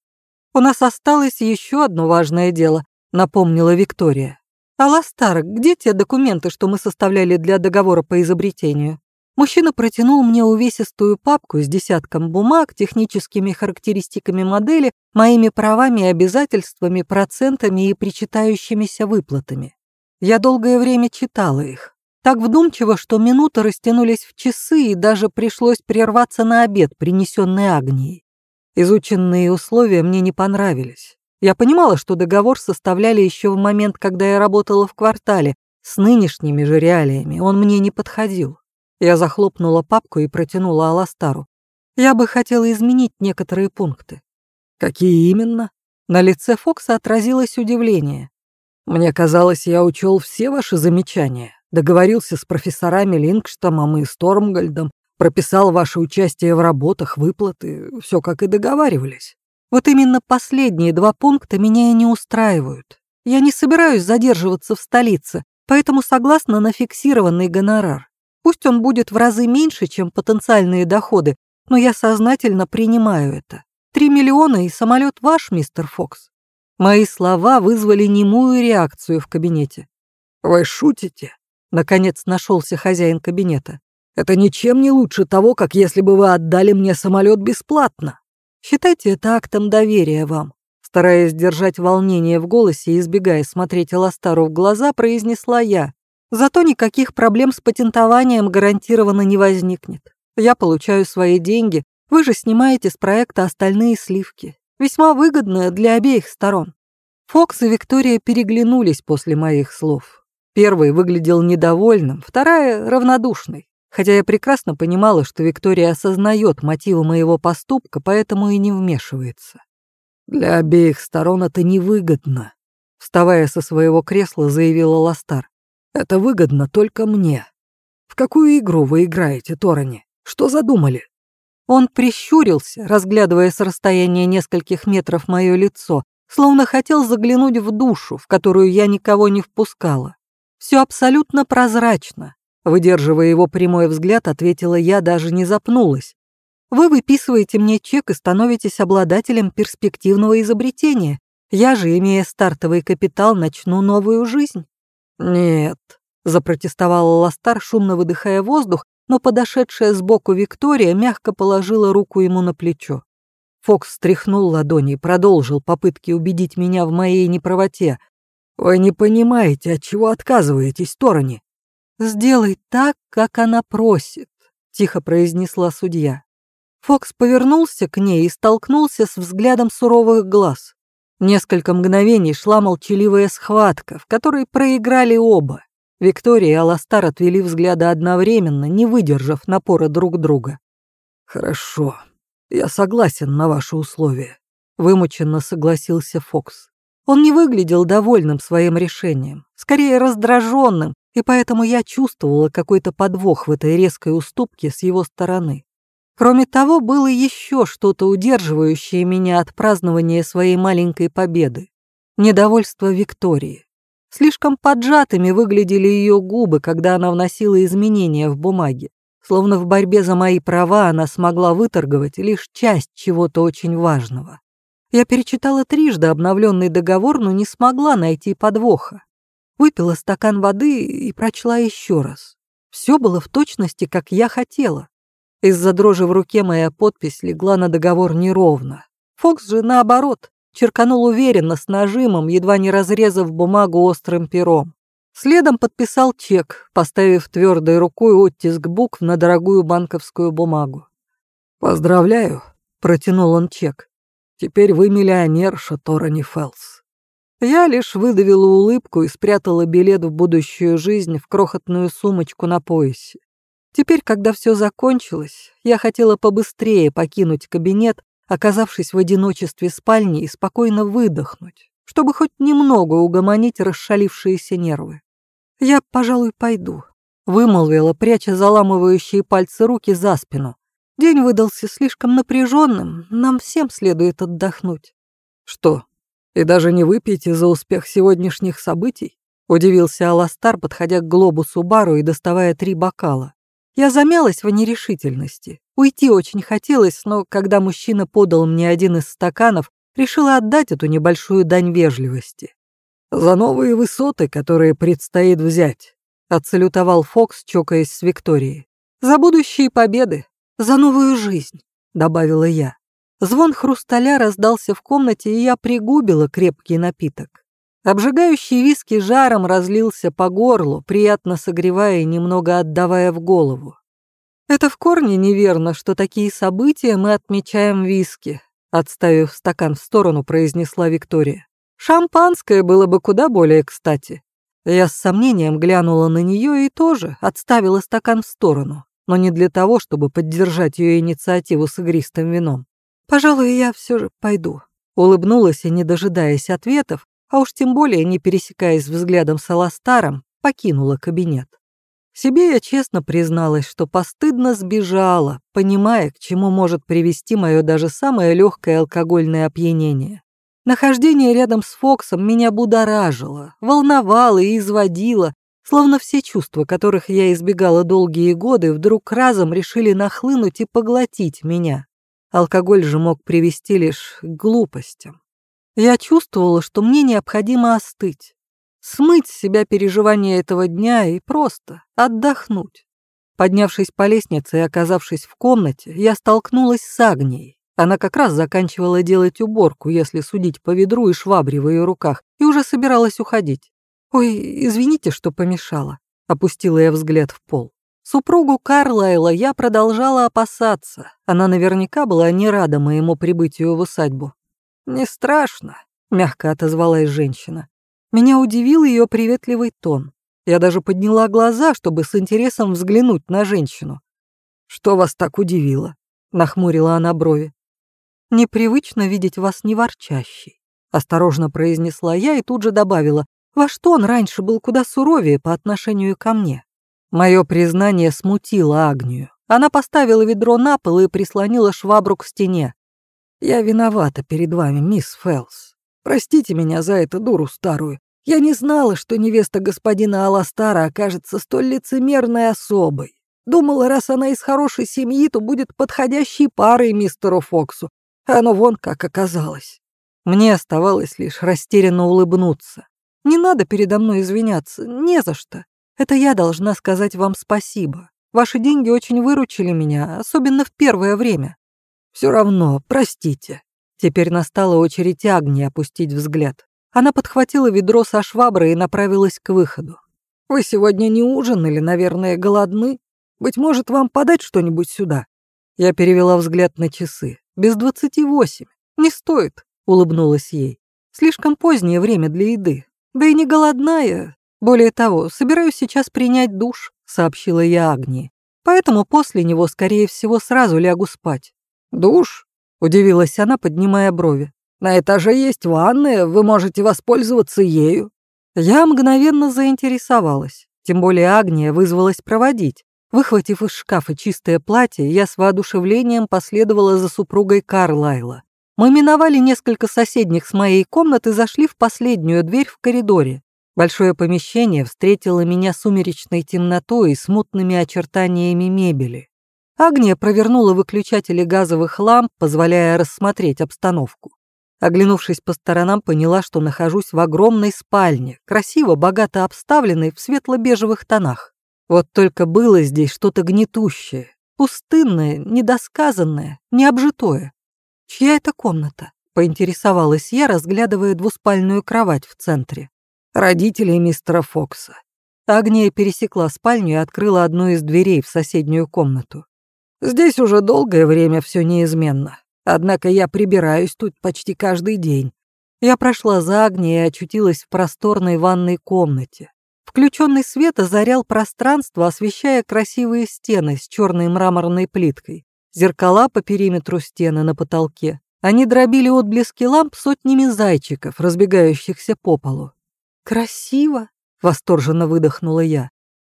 «У нас осталось еще одно важное дело», — напомнила Виктория. «Аластар, где те документы, что мы составляли для договора по изобретению?» Мужчина протянул мне увесистую папку с десятком бумаг, техническими характеристиками модели, моими правами и обязательствами, процентами и причитающимися выплатами. Я долгое время читала их. Так вдумчиво, что минуты растянулись в часы и даже пришлось прерваться на обед, принесенный Агнией. Изученные условия мне не понравились. Я понимала, что договор составляли еще в момент, когда я работала в квартале. С нынешними же реалиями он мне не подходил. Я захлопнула папку и протянула Аластару. Я бы хотела изменить некоторые пункты. Какие именно? На лице Фокса отразилось удивление. Мне казалось, я учел все ваши замечания. Договорился с профессорами Лингштамом и Стормгольдом, прописал ваше участие в работах, выплаты, все как и договаривались. Вот именно последние два пункта меня и не устраивают. Я не собираюсь задерживаться в столице, поэтому согласна на фиксированный гонорар. Пусть он будет в разы меньше, чем потенциальные доходы, но я сознательно принимаю это. Три миллиона и самолет ваш, мистер Фокс. Мои слова вызвали немую реакцию в кабинете. «Вы шутите?» Наконец нашелся хозяин кабинета. «Это ничем не лучше того, как если бы вы отдали мне самолет бесплатно». Считайте это актом доверия вам. Стараясь держать волнение в голосе и избегая смотреть Эластару в глаза, произнесла я. Зато никаких проблем с патентованием гарантированно не возникнет. Я получаю свои деньги, вы же снимаете с проекта остальные сливки. Весьма выгодно для обеих сторон. Фокс и Виктория переглянулись после моих слов. Первый выглядел недовольным, вторая — равнодушной. Хотя я прекрасно понимала, что Виктория осознает мотивы моего поступка, поэтому и не вмешивается. «Для обеих сторон это невыгодно», — вставая со своего кресла, заявила Ластар. «Это выгодно только мне. В какую игру вы играете, Торони? Что задумали?» Он прищурился, разглядывая с расстояния нескольких метров мое лицо, словно хотел заглянуть в душу, в которую я никого не впускала. Все абсолютно прозрачно. Выдерживая его прямой взгляд, ответила я, даже не запнулась. Вы выписываете мне чек и становитесь обладателем перспективного изобретения. Я же, имея стартовый капитал, начну новую жизнь. Нет, запротестовала Ластар, шумно выдыхая воздух, но подошедшая сбоку Виктория мягко положила руку ему на плечо. Фокс стряхнул ладони и продолжил попытки убедить меня в моей неправоте. «Вы не понимаете, от чего отказываетесь, Торони?» «Сделай так, как она просит», — тихо произнесла судья. Фокс повернулся к ней и столкнулся с взглядом суровых глаз. Несколько мгновений шла молчаливая схватка, в которой проиграли оба. Виктория и Аластар отвели взгляды одновременно, не выдержав напора друг друга. «Хорошо», «Я согласен на ваши условия», — вымученно согласился Фокс. Он не выглядел довольным своим решением, скорее раздраженным, и поэтому я чувствовала какой-то подвох в этой резкой уступке с его стороны. Кроме того, было еще что-то удерживающее меня от празднования своей маленькой победы. Недовольство Виктории. Слишком поджатыми выглядели ее губы, когда она вносила изменения в бумаге. Словно в борьбе за мои права она смогла выторговать лишь часть чего-то очень важного. Я перечитала трижды обновленный договор, но не смогла найти подвоха. Выпила стакан воды и прочла еще раз. Все было в точности, как я хотела. Из-за дрожи в руке моя подпись легла на договор неровно. Фокс же, наоборот, черканул уверенно, с нажимом, едва не разрезав бумагу острым пером. Следом подписал чек, поставив твердой рукой оттиск букв на дорогую банковскую бумагу. «Поздравляю», — протянул он чек. «Теперь вы миллионерша Торани Фелс». Я лишь выдавила улыбку и спрятала билет в будущую жизнь в крохотную сумочку на поясе. Теперь, когда все закончилось, я хотела побыстрее покинуть кабинет, оказавшись в одиночестве спальни и спокойно выдохнуть, чтобы хоть немного угомонить расшалившиеся нервы. «Я, пожалуй, пойду», — вымолвила, пряча заламывающие пальцы руки за спину. «День выдался слишком напряженным, нам всем следует отдохнуть». «Что, и даже не выпьете за успех сегодняшних событий?» — удивился Аластар, подходя к глобусу бару и доставая три бокала. Я замялась в нерешительности. Уйти очень хотелось, но когда мужчина подал мне один из стаканов, решила отдать эту небольшую дань вежливости. «За новые высоты, которые предстоит взять», — отсалютовал Фокс, чокаясь с Викторией. «За будущие победы, за новую жизнь», — добавила я. Звон хрусталя раздался в комнате, и я пригубила крепкий напиток. Обжигающий виски жаром разлился по горлу, приятно согревая и немного отдавая в голову. «Это в корне неверно, что такие события мы отмечаем виски», отставив стакан в сторону, произнесла Виктория. Шампанское было бы куда более кстати. Я с сомнением глянула на нее и тоже отставила стакан в сторону, но не для того, чтобы поддержать ее инициативу с игристым вином. «Пожалуй, я все же пойду», — улыбнулась и, не дожидаясь ответов, а уж тем более не пересекаясь взглядом с Аластаром, покинула кабинет. Себе я честно призналась, что постыдно сбежала, понимая, к чему может привести мое даже самое легкое алкогольное опьянение. Нахождение рядом с Фоксом меня будоражило, волновало и изводило, словно все чувства, которых я избегала долгие годы, вдруг разом решили нахлынуть и поглотить меня. Алкоголь же мог привести лишь к глупостям. Я чувствовала, что мне необходимо остыть, смыть с себя переживания этого дня и просто отдохнуть. Поднявшись по лестнице и оказавшись в комнате, я столкнулась с Агнией. Она как раз заканчивала делать уборку, если судить по ведру и швабре в ее руках, и уже собиралась уходить. «Ой, извините, что помешала», — опустила я взгляд в пол. Супругу Карлайла я продолжала опасаться. Она наверняка была не рада моему прибытию в усадьбу. «Не страшно», — мягко отозвалась женщина. Меня удивил ее приветливый тон. Я даже подняла глаза, чтобы с интересом взглянуть на женщину. «Что вас так удивило?» — нахмурила она брови. «Непривычно видеть вас не ворчащей», — осторожно произнесла я и тут же добавила. «Ваш тон раньше был куда суровее по отношению ко мне». Мое признание смутило Агнию. Она поставила ведро на пол и прислонила швабру к стене. «Я виновата перед вами, мисс Фелс. Простите меня за эту дуру старую. Я не знала, что невеста господина Аластара окажется столь лицемерной особой. Думала, раз она из хорошей семьи, то будет подходящей парой мистеру Фоксу. А оно вон как оказалось. Мне оставалось лишь растерянно улыбнуться. Не надо передо мной извиняться, не за что. Это я должна сказать вам спасибо. Ваши деньги очень выручили меня, особенно в первое время. Все равно, простите. Теперь настала очередь Агни опустить взгляд. Она подхватила ведро со шваброй и направилась к выходу. «Вы сегодня не ужинали, наверное, голодны? Быть может, вам подать что-нибудь сюда?» Я перевела взгляд на часы. «Без двадцати восемь. Не стоит», — улыбнулась ей. «Слишком позднее время для еды. Да и не голодная. Более того, собираюсь сейчас принять душ», — сообщила я Агнии. «Поэтому после него, скорее всего, сразу лягу спать». «Душ?» — удивилась она, поднимая брови. «На этаже есть ванная, вы можете воспользоваться ею». Я мгновенно заинтересовалась, тем более Агния вызвалась проводить. Выхватив из шкафа чистое платье, я с воодушевлением последовала за супругой Карлайла. Мы миновали несколько соседних с моей комнат и зашли в последнюю дверь в коридоре. Большое помещение встретило меня сумеречной темнотой и смутными очертаниями мебели. Агния провернула выключатели газовых ламп, позволяя рассмотреть обстановку. Оглянувшись по сторонам, поняла, что нахожусь в огромной спальне, красиво, богато обставленной в светло-бежевых тонах. Вот только было здесь что-то гнетущее, пустынное, недосказанное, необжитое. «Чья это комната?» — поинтересовалась я, разглядывая двуспальную кровать в центре родителей мистера Фокса. Агния пересекла спальню и открыла одну из дверей в соседнюю комнату. Здесь уже долгое время все неизменно. Однако я прибираюсь тут почти каждый день. Я прошла за Агнией и очутилась в просторной ванной комнате. Включенный свет озарял пространство, освещая красивые стены с черной мраморной плиткой, зеркала по периметру стены на потолке. Они дробили отблески ламп сотнями зайчиков, разбегающихся по полу. «Красиво!» — восторженно выдохнула я.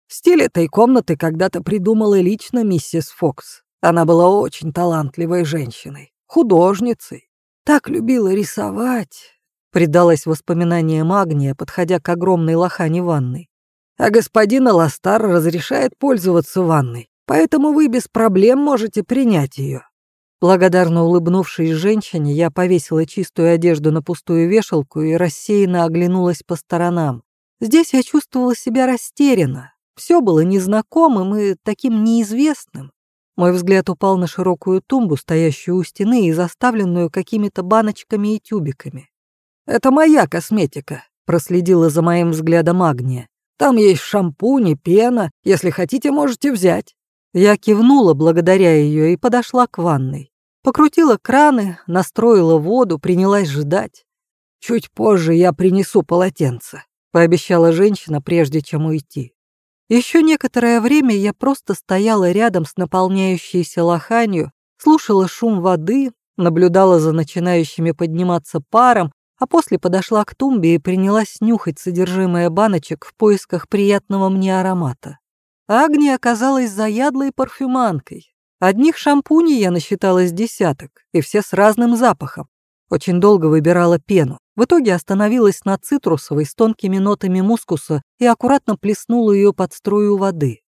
Стиль этой комнаты когда-то придумала лично миссис Фокс. Она была очень талантливой женщиной, художницей. Так любила рисовать. Предалась воспоминаниям Агния, подходя к огромной лохане ванной. А господин Аластар разрешает пользоваться ванной, поэтому вы без проблем можете принять ее. Благодарно улыбнувшись женщине, я повесила чистую одежду на пустую вешалку и рассеянно оглянулась по сторонам. Здесь я чувствовала себя растерянно. Все было незнакомым и таким неизвестным. Мой взгляд упал на широкую тумбу, стоящую у стены и заставленную какими-то баночками и тюбиками. «Это моя косметика», — проследила за моим взглядом Агния. «Там есть шампунь и пена. Если хотите, можете взять». Я кивнула благодаря ее и подошла к ванной. Покрутила краны, настроила воду, принялась ждать. «Чуть позже я принесу полотенце», — пообещала женщина, прежде чем уйти. Еще некоторое время я просто стояла рядом с наполняющейся лоханью, слушала шум воды, наблюдала за начинающими подниматься паром, а после подошла к тумбе и принялась нюхать содержимое баночек в поисках приятного мне аромата. Агния оказалась заядлой парфюманкой, Одних шампуней я насчитала с десяток, и все с разным запахом. Очень долго выбирала пену. В итоге остановилась на цитрусовой с тонкими нотами мускуса и аккуратно плеснула ее под струю воды.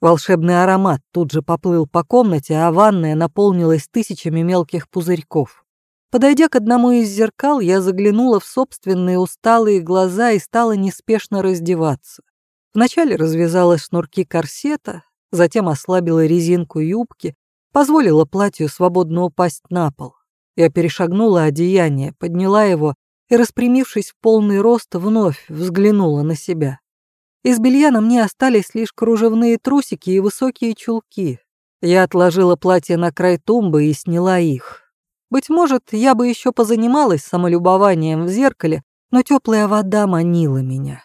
Волшебный аромат тут же поплыл по комнате, а ванная наполнилась тысячами мелких пузырьков. Подойдя к одному из зеркал, я заглянула в собственные усталые глаза и стала неспешно раздеваться. Вначале развязала шнурки корсета, затем ослабила резинку юбки, позволила платью свободно упасть на пол. Я перешагнула одеяние, подняла его и, распрямившись в полный рост, вновь взглянула на себя. Из белья на мне остались лишь кружевные трусики и высокие чулки. Я отложила платье на край тумбы и сняла их. Быть может, я бы еще позанималась самолюбованием в зеркале, но теплая вода манила меня.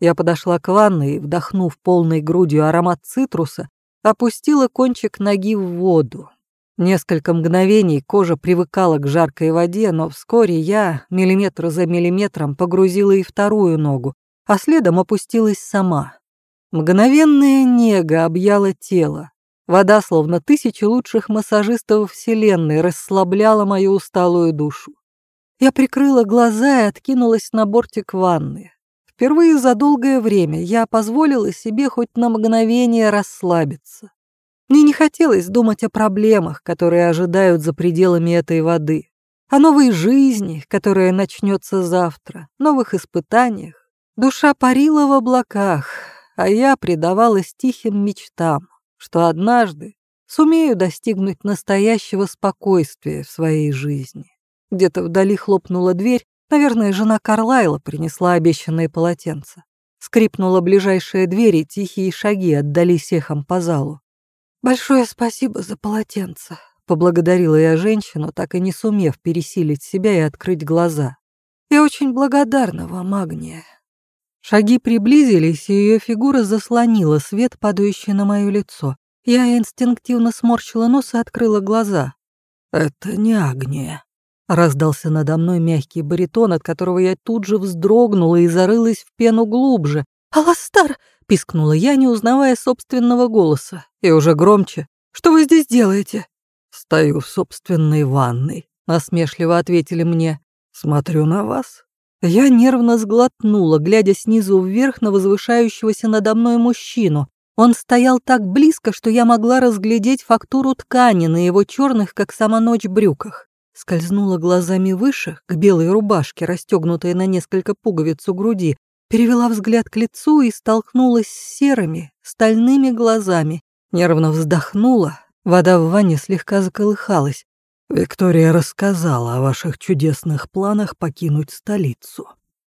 Я подошла к ванной и, вдохнув полной грудью аромат цитруса, опустила кончик ноги в воду. Несколько мгновений кожа привыкала к жаркой воде, но вскоре я, миллиметр за миллиметром, погрузила и вторую ногу, а следом опустилась сама. Мгновенная нега объяла тело. Вода, словно тысячи лучших массажистов Вселенной, расслабляла мою усталую душу. Я прикрыла глаза и откинулась на бортик ванны. Впервые за долгое время я позволила себе хоть на мгновение расслабиться. Мне не хотелось думать о проблемах, которые ожидают за пределами этой воды, о новой жизни, которая начнется завтра, новых испытаниях. Душа парила в облаках, а я предавалась тихим мечтам, что однажды сумею достигнуть настоящего спокойствия в своей жизни. Где-то вдали хлопнула дверь, Наверное, жена Карлайла принесла обещанные полотенца. Скрипнула ближайшая дверь, и тихие шаги отдались эхом по залу. «Большое спасибо за полотенце», — поблагодарила я женщину, так и не сумев пересилить себя и открыть глаза. «Я очень благодарна вам, Агния». Шаги приблизились, и ее фигура заслонила свет, падающий на мое лицо. Я инстинктивно сморщила нос и открыла глаза. «Это не Агния», Раздался надо мной мягкий баритон, от которого я тут же вздрогнула и зарылась в пену глубже. «Аластар!» — пискнула я, не узнавая собственного голоса. И уже громче. «Что вы здесь делаете?» «Стою в собственной ванной», — насмешливо ответили мне. «Смотрю на вас». Я нервно сглотнула, глядя снизу вверх на возвышающегося надо мной мужчину. Он стоял так близко, что я могла разглядеть фактуру ткани на его черных, как сама ночь, брюках скользнула глазами выше, к белой рубашке, расстегнутой на несколько пуговиц у груди, перевела взгляд к лицу и столкнулась с серыми, стальными глазами. Нервно вздохнула, вода в ванне слегка заколыхалась. «Виктория рассказала о ваших чудесных планах покинуть столицу».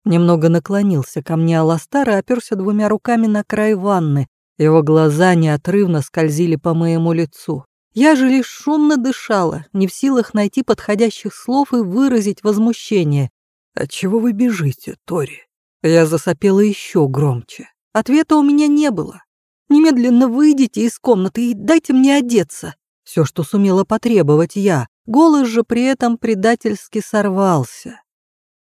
Немного наклонился ко мне Аластар и оперся двумя руками на край ванны. Его глаза неотрывно скользили по моему лицу. Я же лишь шумно дышала, не в силах найти подходящих слов и выразить возмущение. «Отчего вы бежите, Тори?» Я засопела еще громче. Ответа у меня не было. «Немедленно выйдите из комнаты и дайте мне одеться». Все, что сумела потребовать я. Голос же при этом предательски сорвался.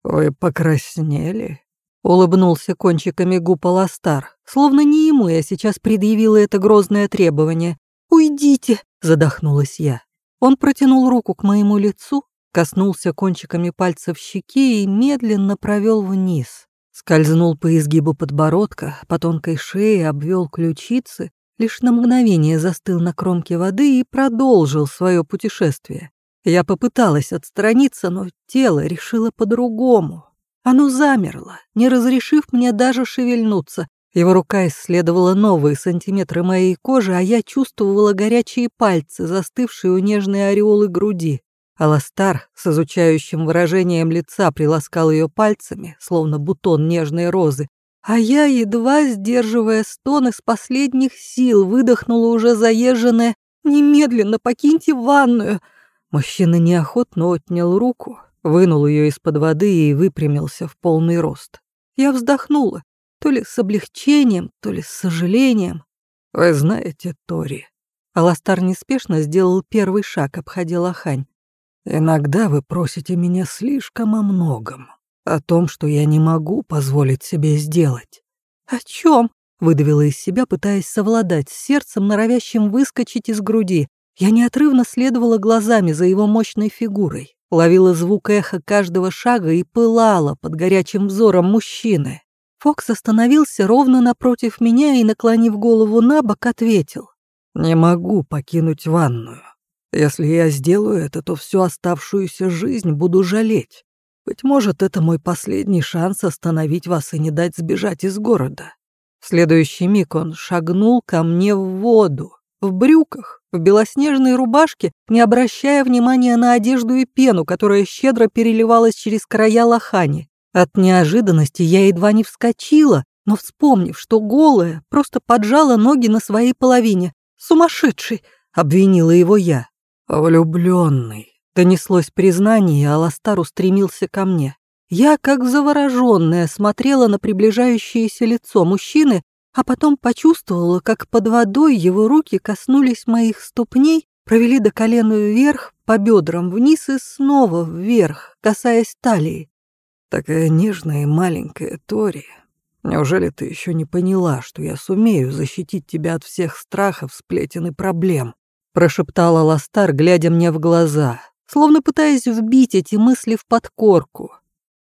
«Вы покраснели?» Улыбнулся кончиками губ Аластар, словно не ему я сейчас предъявила это грозное требование. «Уйдите!» — задохнулась я. Он протянул руку к моему лицу, коснулся кончиками пальцев щеки и медленно провел вниз. Скользнул по изгибу подбородка, по тонкой шее, обвел ключицы, лишь на мгновение застыл на кромке воды и продолжил свое путешествие. Я попыталась отстраниться, но тело решило по-другому. Оно замерло, не разрешив мне даже шевельнуться, его рука исследовала новые сантиметры моей кожи, а я чувствовала горячие пальцы, застывшие у нежной ореолы груди. Аластар с изучающим выражением лица приласкал ее пальцами, словно бутон нежной розы, а я, едва сдерживая стон из последних сил, выдохнула уже заезженное «Немедленно покиньте ванную!» Мужчина неохотно отнял руку, вынул ее из-под воды и выпрямился в полный рост. Я вздохнула. То ли с облегчением, то ли с сожалением. Вы знаете, Тори. Аластар неспешно сделал первый шаг, обходя лохань. Иногда вы просите меня слишком о многом. О том, что я не могу позволить себе сделать. О чем? Выдавила из себя, пытаясь совладать с сердцем, норовящим выскочить из груди. Я неотрывно следовала глазами за его мощной фигурой, ловила звук эха каждого шага и пылала под горячим взором мужчины. Фокс остановился ровно напротив меня и, наклонив голову на бок, ответил. «Не могу покинуть ванную. Если я сделаю это, то всю оставшуюся жизнь буду жалеть. Быть может, это мой последний шанс остановить вас и не дать сбежать из города». В следующий миг он шагнул ко мне в воду, в брюках, в белоснежной рубашке, не обращая внимания на одежду и пену, которая щедро переливалась через края лохани. От неожиданности я едва не вскочила, но, вспомнив, что голая, просто поджала ноги на своей половине. «Сумасшедший!» — обвинила его я. «Влюбленный!» — донеслось признание, а Ластар устремился ко мне. Я, как завороженная, смотрела на приближающееся лицо мужчины, а потом почувствовала, как под водой его руки коснулись моих ступней, провели до колена вверх, по бедрам вниз и снова вверх, касаясь талии. Такая нежная и маленькая Тори. Неужели ты еще не поняла, что я сумею защитить тебя от всех страхов, сплетен и проблем? Прошептала Ластар, глядя мне в глаза, словно пытаясь вбить эти мысли в подкорку.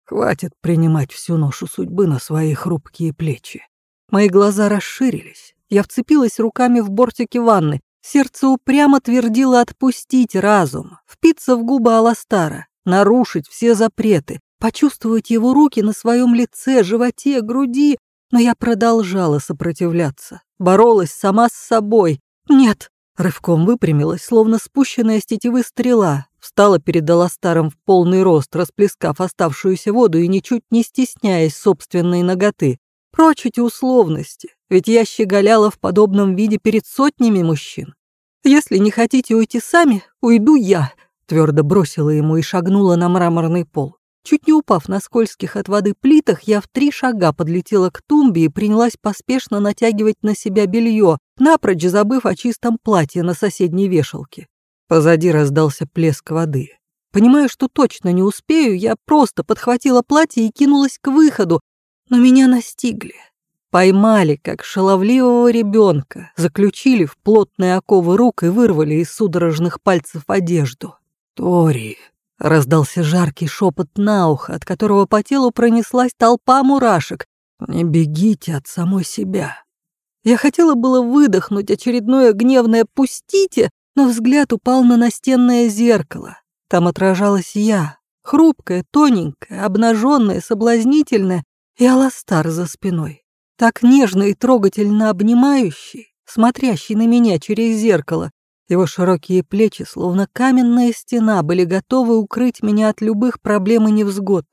Хватит принимать всю ношу судьбы на свои хрупкие плечи. Мои глаза расширились. Я вцепилась руками в бортики ванны. Сердце упрямо твердило отпустить разум, впиться в губы Аластара, нарушить все запреты, почувствовать его руки на своем лице, животе, груди. Но я продолжала сопротивляться, боролась сама с собой. Нет, рывком выпрямилась, словно спущенная с тетивы стрела, встала перед Аластаром в полный рост, расплескав оставшуюся воду и ничуть не стесняясь собственной ноготы. Прочь эти условности, ведь я щеголяла в подобном виде перед сотнями мужчин. Если не хотите уйти сами, уйду я, твердо бросила ему и шагнула на мраморный пол. Чуть не упав на скользких от воды плитах, я в три шага подлетела к тумбе и принялась поспешно натягивать на себя белье, напрочь забыв о чистом платье на соседней вешалке. Позади раздался плеск воды. Понимая, что точно не успею, я просто подхватила платье и кинулась к выходу, но меня настигли. Поймали, как шаловливого ребенка, заключили в плотные оковы рук и вырвали из судорожных пальцев одежду. «Тори!» — раздался жаркий шепот на ухо, от которого по телу пронеслась толпа мурашек. «Не бегите от самой себя!» Я хотела было выдохнуть очередное гневное «пустите», но взгляд упал на настенное зеркало. Там отражалась я, хрупкая, тоненькая, обнаженная, соблазнительная, и Аластар за спиной, так нежно и трогательно обнимающий, смотрящий на меня через зеркало. Его широкие плечи, словно каменная стена, были готовы укрыть меня от любых проблем и невзгод.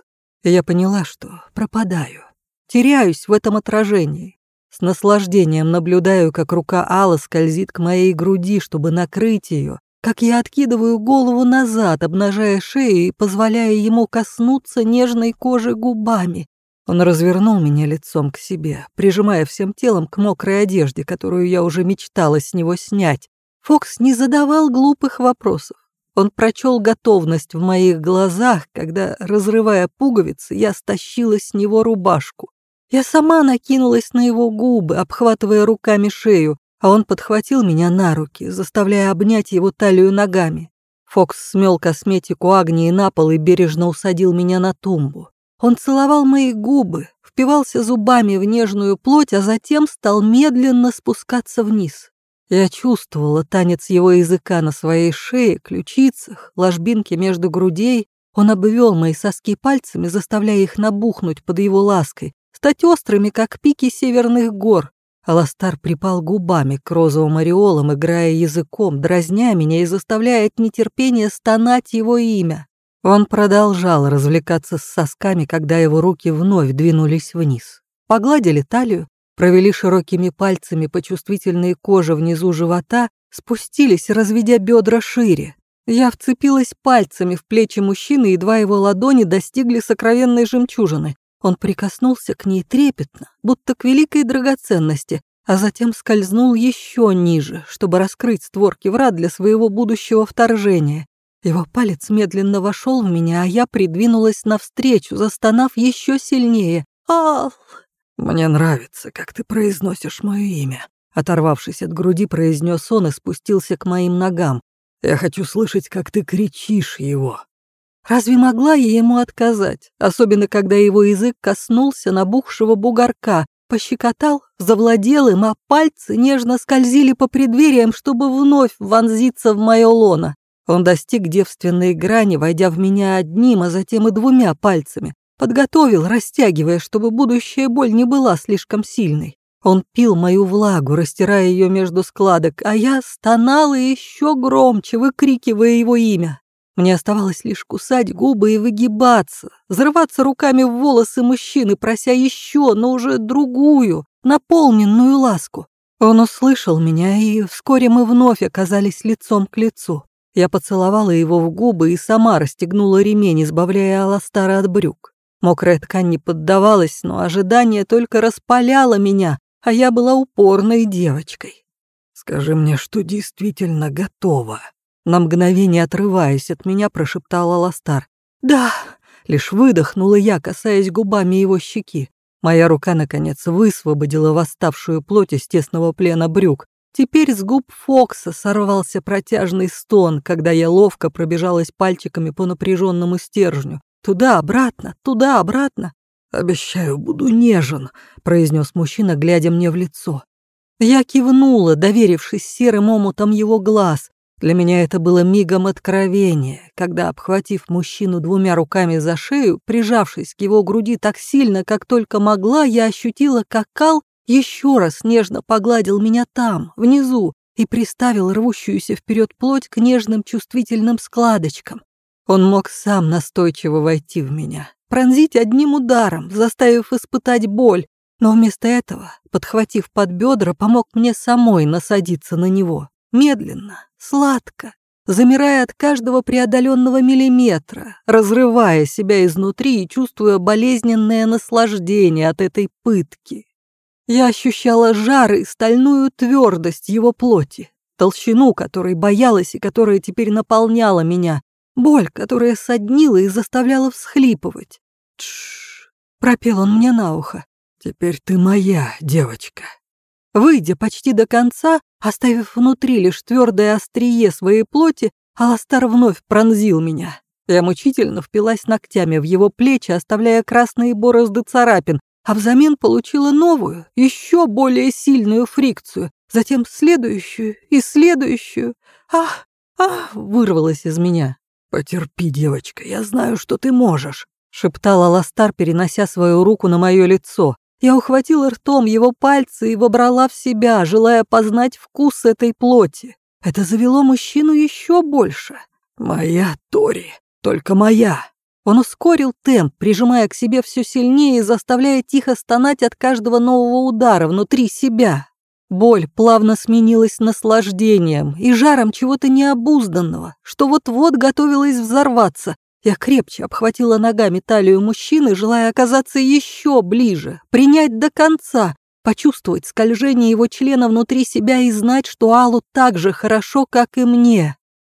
И я поняла, что пропадаю, теряюсь в этом отражении. С наслаждением наблюдаю, как рука Алла скользит к моей груди, чтобы накрыть ее, как я откидываю голову назад, обнажая шею и позволяя ему коснуться нежной кожи губами, он развернул меня лицом к себе, прижимая всем телом к мокрой одежде, которую я уже мечтала с него снять. Фокс не задавал глупых вопросов. Он прочел готовность в моих глазах, когда, разрывая пуговицы, я стащила с него рубашку. Я сама накинулась на его губы, обхватывая руками шею, а он подхватил меня на руки, заставляя обнять его талию ногами. Фокс смел косметику Агнии на пол и бережно усадил меня на тумбу. Он целовал мои губы, впивался зубами в нежную плоть, а затем стал медленно спускаться вниз. Я чувствовала танец его языка на своей шее, ключицах, ложбинке между грудей. Он обвел мои соски пальцами, заставляя их набухнуть под его лаской, стать острыми, как пики северных гор. Аластар припал губами к розовым ореолам, играя языком, дразня меня и заставляя от нетерпения стонать его имя. Он продолжал развлекаться с сосками, когда его руки вновь двинулись вниз. Погладили талию, провели широкими пальцами по чувствительной коже внизу живота, спустились, разведя бедра шире. Я вцепилась пальцами в плечи мужчины, и два его ладони достигли сокровенной жемчужины. Он прикоснулся к ней трепетно, будто к великой драгоценности, а затем скользнул еще ниже, чтобы раскрыть створки врат для своего будущего вторжения. Его палец медленно вошел в меня, а я придвинулась навстречу, застонав еще сильнее. «Ал!» «Мне нравится, как ты произносишь мое имя», — оторвавшись от груди, произнес он и спустился к моим ногам. «Я хочу слышать, как ты кричишь его». Разве могла я ему отказать, особенно когда его язык коснулся набухшего бугорка, пощекотал, завладел им, а пальцы нежно скользили по преддвериям, чтобы вновь вонзиться в мое лоно. Он достиг девственной грани, войдя в меня одним, а затем и двумя пальцами. Подготовил, растягивая, чтобы будущая боль не была слишком сильной. Он пил мою влагу, растирая ее между складок, а я стонала еще громче, выкрикивая его имя. Мне оставалось лишь кусать губы и выгибаться, взрываться руками в волосы мужчины, прося еще, но уже другую, наполненную ласку. Он услышал меня, и вскоре мы вновь оказались лицом к лицу. Я поцеловала его в губы и сама расстегнула ремень, избавляя Аластара от брюк. Мокрая ткань не поддавалась, но ожидание только распаляло меня, а я была упорной девочкой. «Скажи мне, что действительно готова?» На мгновение отрываясь от меня, прошептал Аластар. «Да!» — лишь выдохнула я, касаясь губами его щеки. Моя рука, наконец, высвободила восставшую плоть из тесного плена брюк. Теперь с губ Фокса сорвался протяжный стон, когда я ловко пробежалась пальчиками по напряженному стержню. Туда-обратно, туда-обратно. «Обещаю, буду нежен», — произнес мужчина, глядя мне в лицо. Я кивнула, доверившись серым омутом его глаз. Для меня это было мигом откровения, когда, обхватив мужчину двумя руками за шею, прижавшись к его груди так сильно, как только могла, я ощутила, как Кал еще раз нежно погладил меня там, внизу, и приставил рвущуюся вперед плоть к нежным чувствительным складочкам. Он мог сам настойчиво войти в меня, пронзить одним ударом, заставив испытать боль, но вместо этого, подхватив под бедра, помог мне самой насадиться на него, медленно, сладко, замирая от каждого преодоленного миллиметра, разрывая себя изнутри и чувствуя болезненное наслаждение от этой пытки. Я ощущала жар и стальную твердость его плоти, толщину, которой боялась и которая теперь наполняла меня, боль, которая соднила и заставляла всхлипывать. «Тш!» — пропел он мне на ухо. «Теперь ты моя девочка». Выйдя почти до конца, оставив внутри лишь твердое острие своей плоти, Аластар вновь пронзил меня. Я мучительно впилась ногтями в его плечи, оставляя красные борозды царапин, а взамен получила новую, еще более сильную фрикцию, затем следующую и следующую. Ах, ах, вырвалось из меня. «Потерпи, девочка, я знаю, что ты можешь», — шептал Аластар, перенося свою руку на мое лицо. Я ухватила ртом его пальцы и вобрала в себя, желая познать вкус этой плоти. Это завело мужчину еще больше. «Моя, Тори, только моя!» Он ускорил темп, прижимая к себе все сильнее и заставляя тихо стонать от каждого нового удара внутри себя. Боль плавно сменилась наслаждением и жаром чего-то необузданного, что вот-вот готовилось взорваться, я крепче обхватила ногами талию мужчины, желая оказаться еще ближе, принять до конца, почувствовать скольжение его члена внутри себя и знать, что Аллу так же хорошо, как и мне.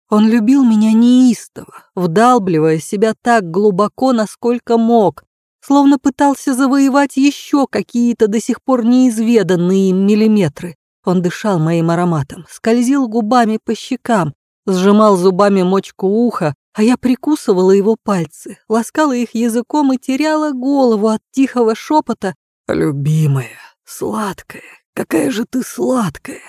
Он любил меня неистово, вдалбливая себя так глубоко, насколько мог, словно пытался завоевать еще какие-то до сих пор неизведанные им миллиметры. Он дышал моим ароматом, скользил губами по щекам, сжимал зубами мочку уха, а я прикусывала его пальцы, ласкала их языком и теряла голову от тихого шепота «Любимая, сладкая, какая же ты сладкая!»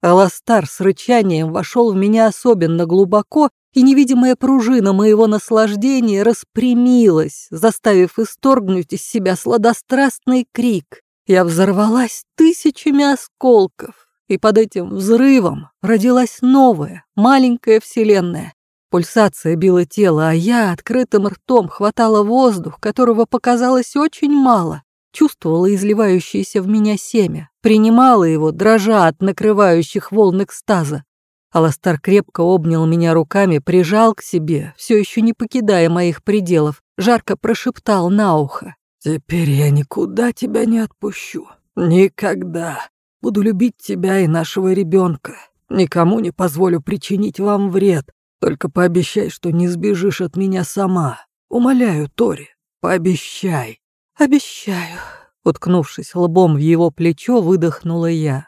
Аластар с рычанием вошел в меня особенно глубоко, и невидимая пружина моего наслаждения распрямилась, заставив исторгнуть из себя сладострастный крик. Я взорвалась тысячами осколков, и под этим взрывом родилась новая, маленькая вселенная, Пульсация била тело, а я открытым ртом хватала воздух, которого показалось очень мало. Чувствовала изливающееся в меня семя, принимала его, дрожа от накрывающих волн экстаза. Аластар крепко обнял меня руками, прижал к себе, все еще не покидая моих пределов, жарко прошептал на ухо. «Теперь я никуда тебя не отпущу. Никогда. Буду любить тебя и нашего ребенка. Никому не позволю причинить вам вред. Только пообещай, что не сбежишь от меня сама. Умоляю, Тори, пообещай». «Обещаю», — уткнувшись лбом в его плечо, выдохнула я.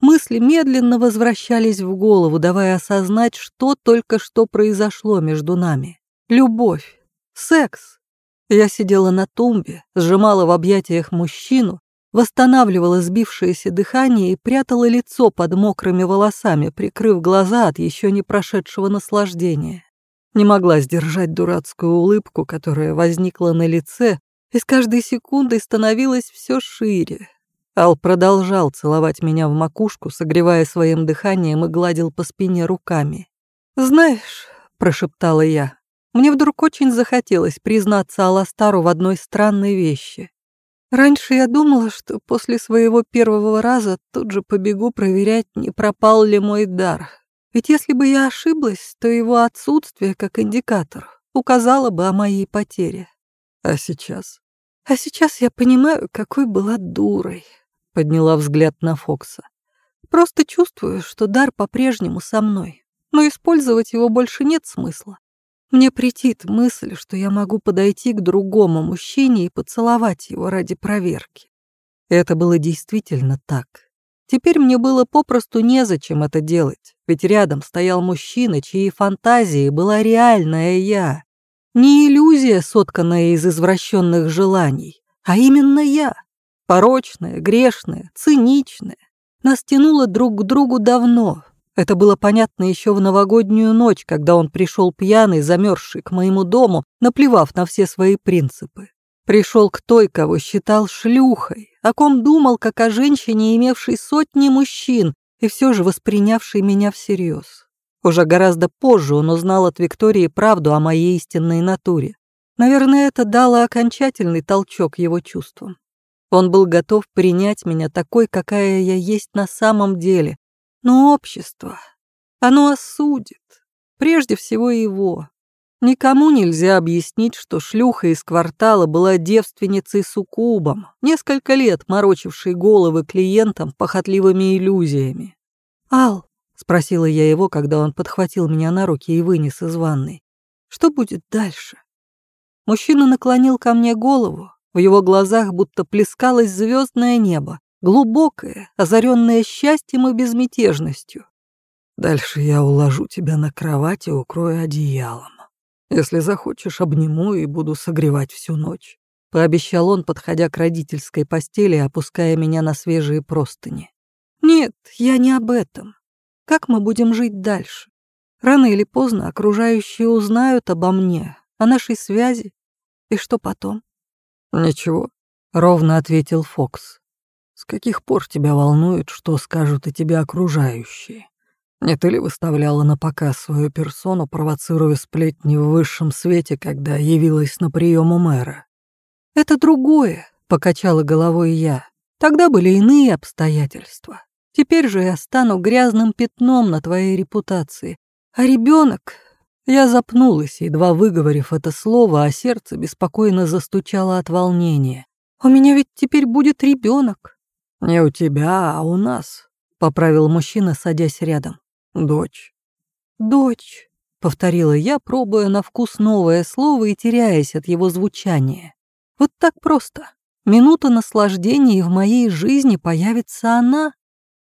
Мысли медленно возвращались в голову, давая осознать, что только что произошло между нами. Любовь, секс. Я сидела на тумбе, сжимала в объятиях мужчину, восстанавливала сбившееся дыхание и прятала лицо под мокрыми волосами, прикрыв глаза от еще не прошедшего наслаждения. Не могла сдержать дурацкую улыбку, которая возникла на лице и с каждой секундой становилась все шире. Ал продолжал целовать меня в макушку, согревая своим дыханием и гладил по спине руками. «Знаешь», — прошептала я, Мне вдруг очень захотелось признаться Аластару в одной странной вещи. Раньше я думала, что после своего первого раза тут же побегу проверять, не пропал ли мой дар. Ведь если бы я ошиблась, то его отсутствие как индикатор указало бы о моей потере. А сейчас? А сейчас я понимаю, какой была дурой, подняла взгляд на Фокса. Просто чувствую, что дар по-прежнему со мной, но использовать его больше нет смысла. Мне претит мысль, что я могу подойти к другому мужчине и поцеловать его ради проверки. Это было действительно так. Теперь мне было попросту незачем это делать, ведь рядом стоял мужчина, чьей фантазией была реальная я. Не иллюзия, сотканная из извращенных желаний, а именно я. Порочная, грешная, циничная. Нас тянуло друг к другу давно, это было понятно еще в новогоднюю ночь, когда он пришел пьяный, замерзший к моему дому, наплевав на все свои принципы. Пришел к той, кого считал шлюхой, о ком думал, как о женщине, имевшей сотни мужчин и все же воспринявшей меня всерьез. Уже гораздо позже он узнал от Виктории правду о моей истинной натуре. Наверное, это дало окончательный толчок его чувствам. Он был готов принять меня такой, какая я есть на самом деле, но общество, оно осудит, прежде всего его. Никому нельзя объяснить, что шлюха из квартала была девственницей суккубом, несколько лет морочившей головы клиентам похотливыми иллюзиями. «Ал», — спросила я его, когда он подхватил меня на руки и вынес из ванной, — «что будет дальше?» Мужчина наклонил ко мне голову, в его глазах будто плескалось звездное небо, глубокое, озаренное счастьем и безмятежностью. Дальше я уложу тебя на кровать и укрою одеялом. Если захочешь, обниму и буду согревать всю ночь. Пообещал он, подходя к родительской постели и опуская меня на свежие простыни. Нет, я не об этом. Как мы будем жить дальше? Рано или поздно окружающие узнают обо мне, о нашей связи. И что потом? Ничего, ровно ответил Фокс. С каких пор тебя волнует, что скажут о тебе окружающие? Не ты ли выставляла на показ свою персону, провоцируя сплетни в высшем свете, когда явилась на прием у мэра? Это другое, покачала головой я. Тогда были иные обстоятельства. Теперь же я стану грязным пятном на твоей репутации. А ребенок? Я запнулась, едва выговорив это слово, а сердце беспокойно застучало от волнения. У меня ведь теперь будет ребенок. «Не у тебя, а у нас», — поправил мужчина, садясь рядом. «Дочь». «Дочь», — повторила я, пробуя на вкус новое слово и теряясь от его звучания. «Вот так просто. Минута наслаждения, и в моей жизни появится она».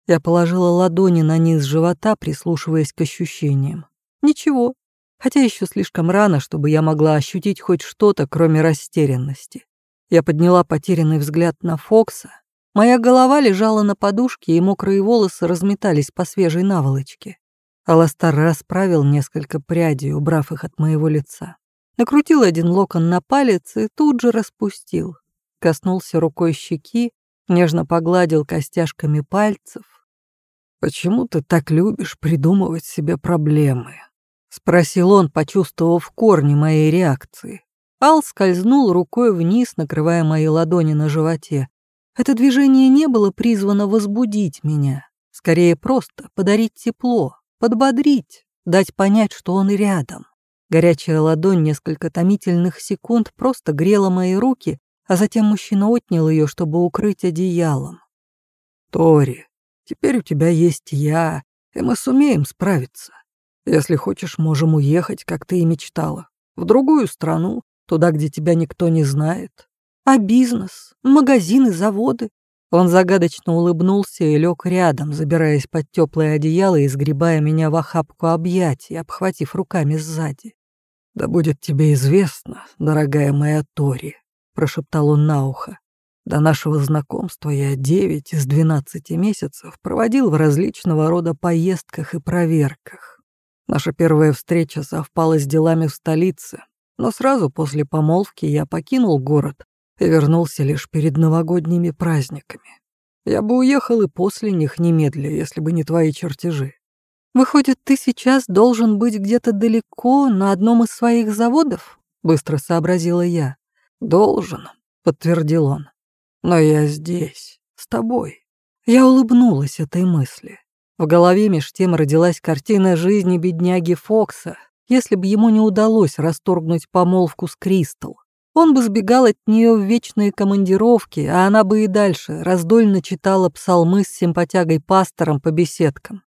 Я положила ладони на низ живота, прислушиваясь к ощущениям. Ничего, хотя еще слишком рано, чтобы я могла ощутить хоть что-то, кроме растерянности. Я подняла потерянный взгляд на Фокса, Моя голова лежала на подушке, и мокрые волосы разметались по свежей наволочке. Аластар расправил несколько прядей, убрав их от моего лица. Накрутил один локон на палец и тут же распустил. Коснулся рукой щеки, нежно погладил костяшками пальцев. «Почему ты так любишь придумывать себе проблемы?» — спросил он, почувствовав корни моей реакции. Ал скользнул рукой вниз, накрывая мои ладони на животе. Это движение не было призвано возбудить меня, скорее просто подарить тепло, подбодрить, дать понять, что он рядом. Горячая ладонь несколько томительных секунд просто грела мои руки, а затем мужчина отнял ее, чтобы укрыть одеялом. «Тори, теперь у тебя есть я, и мы сумеем справиться. Если хочешь, можем уехать, как ты и мечтала, в другую страну, туда, где тебя никто не знает. А бизнес, магазины, заводы? Он загадочно улыбнулся и лег рядом, забираясь под теплое одеяло и сгребая меня в охапку объятий, обхватив руками сзади. «Да будет тебе известно, дорогая моя Тори», — прошептал он на ухо. «До нашего знакомства я девять из двенадцати месяцев проводил в различного рода поездках и проверках. Наша первая встреча совпала с делами в столице, но сразу после помолвки я покинул город и вернулся лишь перед новогодними праздниками. Я бы уехал и после них немедля, если бы не твои чертежи. Выходит, ты сейчас должен быть где-то далеко, на одном из своих заводов? Быстро сообразила я. Должен, подтвердил он. Но я здесь, с тобой. Я улыбнулась этой мысли. В голове меж тем родилась картина жизни бедняги Фокса, если бы ему не удалось расторгнуть помолвку с Кристал. Он бы сбегал от нее в вечные командировки, а она бы и дальше раздольно читала псалмы с симпатягой-пастором по беседкам.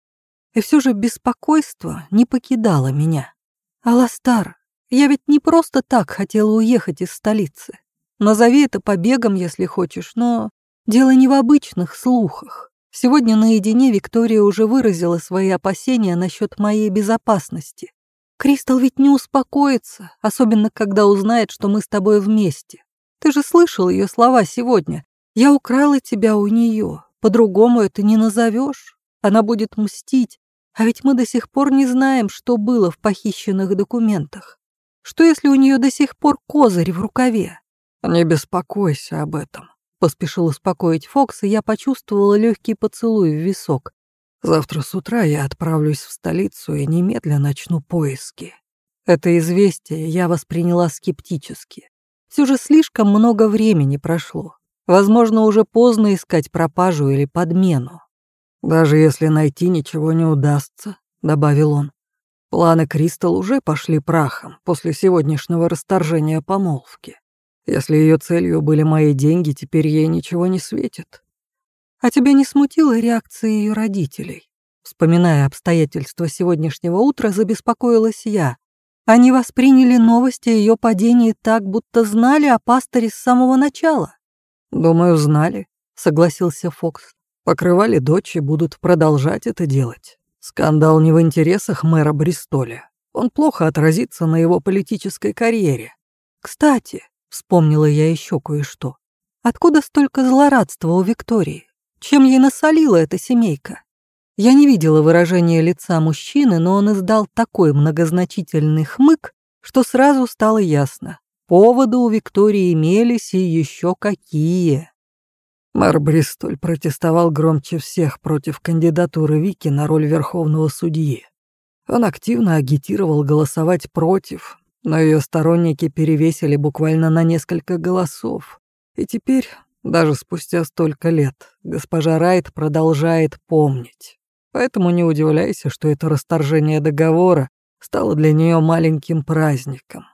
И все же беспокойство не покидало меня. «Аластар, я ведь не просто так хотела уехать из столицы. Назови это побегом, если хочешь, но дело не в обычных слухах. Сегодня наедине Виктория уже выразила свои опасения насчет моей безопасности. Кристал ведь не успокоится, особенно когда узнает, что мы с тобой вместе. Ты же слышал ее слова сегодня. Я украла тебя у нее. По-другому это не назовешь. Она будет мстить. А ведь мы до сих пор не знаем, что было в похищенных документах. Что если у нее до сих пор козырь в рукаве? Не беспокойся об этом. Поспешил успокоить Фокс, и я почувствовала легкий поцелуй в висок. Завтра с утра я отправлюсь в столицу и немедленно начну поиски. Это известие я восприняла скептически. Все же слишком много времени прошло. Возможно, уже поздно искать пропажу или подмену. «Даже если найти ничего не удастся», — добавил он. «Планы Кристал уже пошли прахом после сегодняшнего расторжения помолвки. Если ее целью были мои деньги, теперь ей ничего не светит. А тебя не смутила реакция ее родителей? Вспоминая обстоятельства сегодняшнего утра, забеспокоилась я. Они восприняли новости о ее падении так, будто знали о пасторе с самого начала. «Думаю, знали», — согласился Фокс. «Покрывали дочь и будут продолжать это делать. Скандал не в интересах мэра Бристоля. Он плохо отразится на его политической карьере. Кстати, вспомнила я еще кое-что. Откуда столько злорадства у Виктории? Чем ей насолила эта семейка? Я не видела выражения лица мужчины, но он издал такой многозначительный хмык, что сразу стало ясно. Поводы у Виктории имелись и еще какие. Мэр Бристоль протестовал громче всех против кандидатуры Вики на роль верховного судьи. Он активно агитировал голосовать против, но ее сторонники перевесили буквально на несколько голосов. И теперь даже спустя столько лет госпожа Райт продолжает помнить. Поэтому не удивляйся, что это расторжение договора стало для нее маленьким праздником.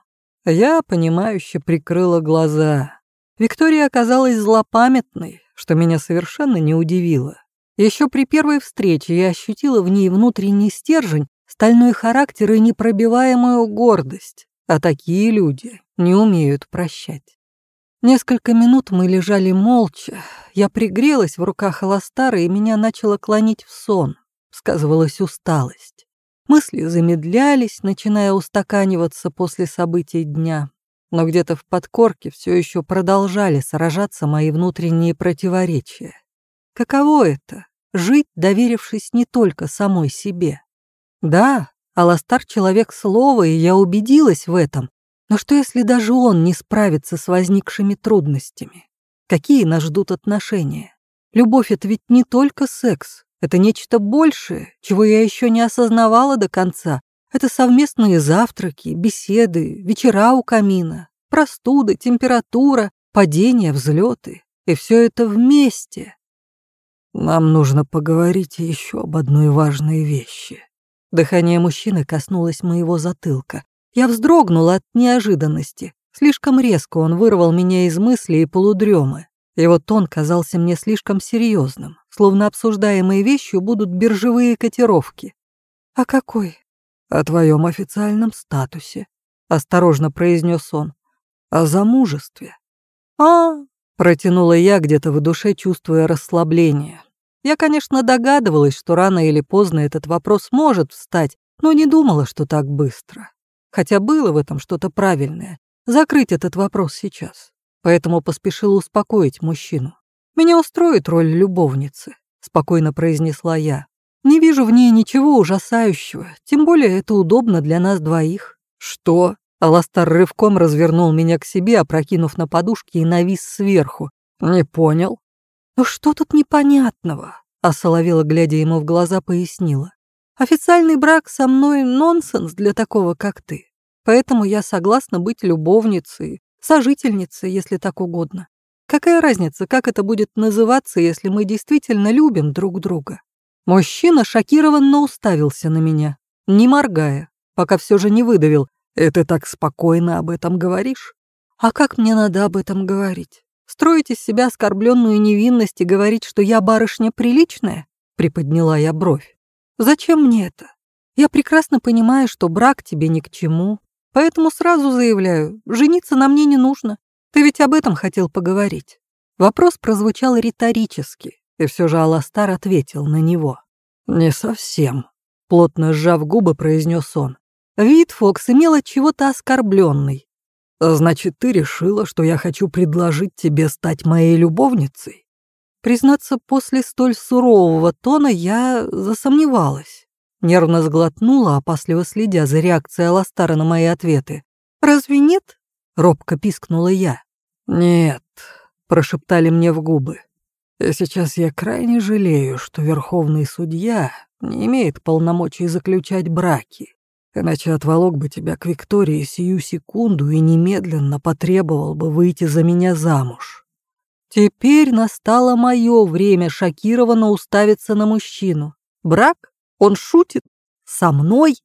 Я, понимающе прикрыла глаза. Виктория оказалась злопамятной, что меня совершенно не удивило. Еще при первой встрече я ощутила в ней внутренний стержень, стальной характер и непробиваемую гордость. А такие люди не умеют прощать. Несколько минут мы лежали молча. Я пригрелась в руках Аластара, и меня начало клонить в сон. Сказывалась усталость. Мысли замедлялись, начиная устаканиваться после событий дня. Но где-то в подкорке все еще продолжали сражаться мои внутренние противоречия. Каково это — жить, доверившись не только самой себе? Да, Аластар — человек слова, и я убедилась в этом, но что если даже он не справится с возникшими трудностями? Какие нас ждут отношения? Любовь — это ведь не только секс, это нечто большее, чего я еще не осознавала до конца. Это совместные завтраки, беседы, вечера у камина, простуды, температура, падения, взлеты. И все это вместе. Нам нужно поговорить еще об одной важной вещи. Дыхание мужчины коснулось моего затылка. Я вздрогнула от неожиданности. Слишком резко он вырвал меня из мысли и полудремы. Его тон казался мне слишком серьезным, словно обсуждаемые вещью будут биржевые котировки. «А какой?» «О твоем официальном статусе», — осторожно произнес он. «О замужестве». «А...» — протянула я где-то в душе, чувствуя расслабление. Я, конечно, догадывалась, что рано или поздно этот вопрос может встать, но не думала, что так быстро хотя было в этом что-то правильное, закрыть этот вопрос сейчас. Поэтому поспешила успокоить мужчину. «Меня устроит роль любовницы», — спокойно произнесла я. «Не вижу в ней ничего ужасающего, тем более это удобно для нас двоих». «Что?» Аластар рывком развернул меня к себе, опрокинув на подушки и навис сверху. «Не понял». «Ну что тут непонятного?» А Соловела, глядя ему в глаза, пояснила. Официальный брак со мной нонсенс для такого, как ты. Поэтому я согласна быть любовницей, сожительницей, если так угодно. Какая разница, как это будет называться, если мы действительно любим друг друга? Мужчина шокированно уставился на меня, не моргая, пока все же не выдавил. «И ты так спокойно об этом говоришь?» «А как мне надо об этом говорить? Строить из себя оскорбленную невинность и говорить, что я барышня приличная?» Приподняла я бровь. «Зачем мне это? Я прекрасно понимаю, что брак тебе ни к чему, поэтому сразу заявляю, жениться на мне не нужно. Ты ведь об этом хотел поговорить». Вопрос прозвучал риторически, и все же Аластар ответил на него. «Не совсем», — плотно сжав губы, произнес он. Вид Фокс имел от чего-то оскорбленный. «Значит, ты решила, что я хочу предложить тебе стать моей любовницей?» Признаться, после столь сурового тона я засомневалась. Нервно сглотнула, опасливо следя за реакцией Аластара на мои ответы. «Разве нет?» — робко пискнула я. «Нет», — прошептали мне в губы. Сейчас я крайне жалею, что верховный судья не имеет полномочий заключать браки, иначе отволок бы тебя к Виктории сию секунду и немедленно потребовал бы выйти за меня замуж. Теперь настало мое время шокированно уставиться на мужчину. Брак? Он шутит? Со мной?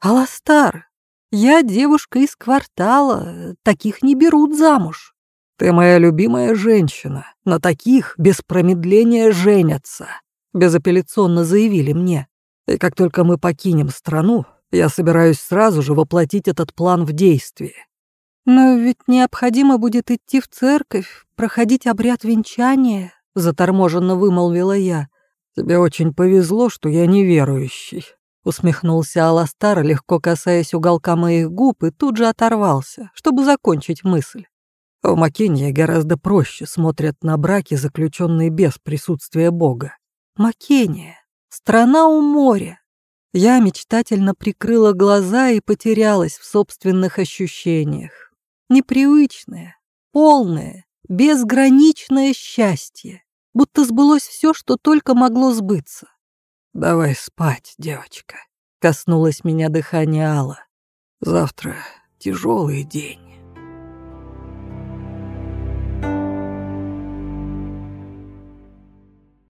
Аластар, я девушка из квартала, таких не берут замуж. Ты моя любимая женщина, на таких без промедления женятся», — безапелляционно заявили мне. «И как только мы покинем страну, я собираюсь сразу же воплотить этот план в действие». «Но ведь необходимо будет идти в церковь, проходить обряд венчания», — заторможенно вымолвила я. «Тебе очень повезло, что я неверующий», — усмехнулся Аластар, легко касаясь уголка моих губ, и тут же оторвался, чтобы закончить мысль. В Макении гораздо проще смотрят на браки, заключенные без присутствия Бога. Макения. Страна у моря. Я мечтательно прикрыла глаза и потерялась в собственных ощущениях. Непривычное, полное, безграничное счастье. Будто сбылось все, что только могло сбыться. «Давай спать, девочка», — коснулось меня дыхание Алла. «Завтра тяжелый день».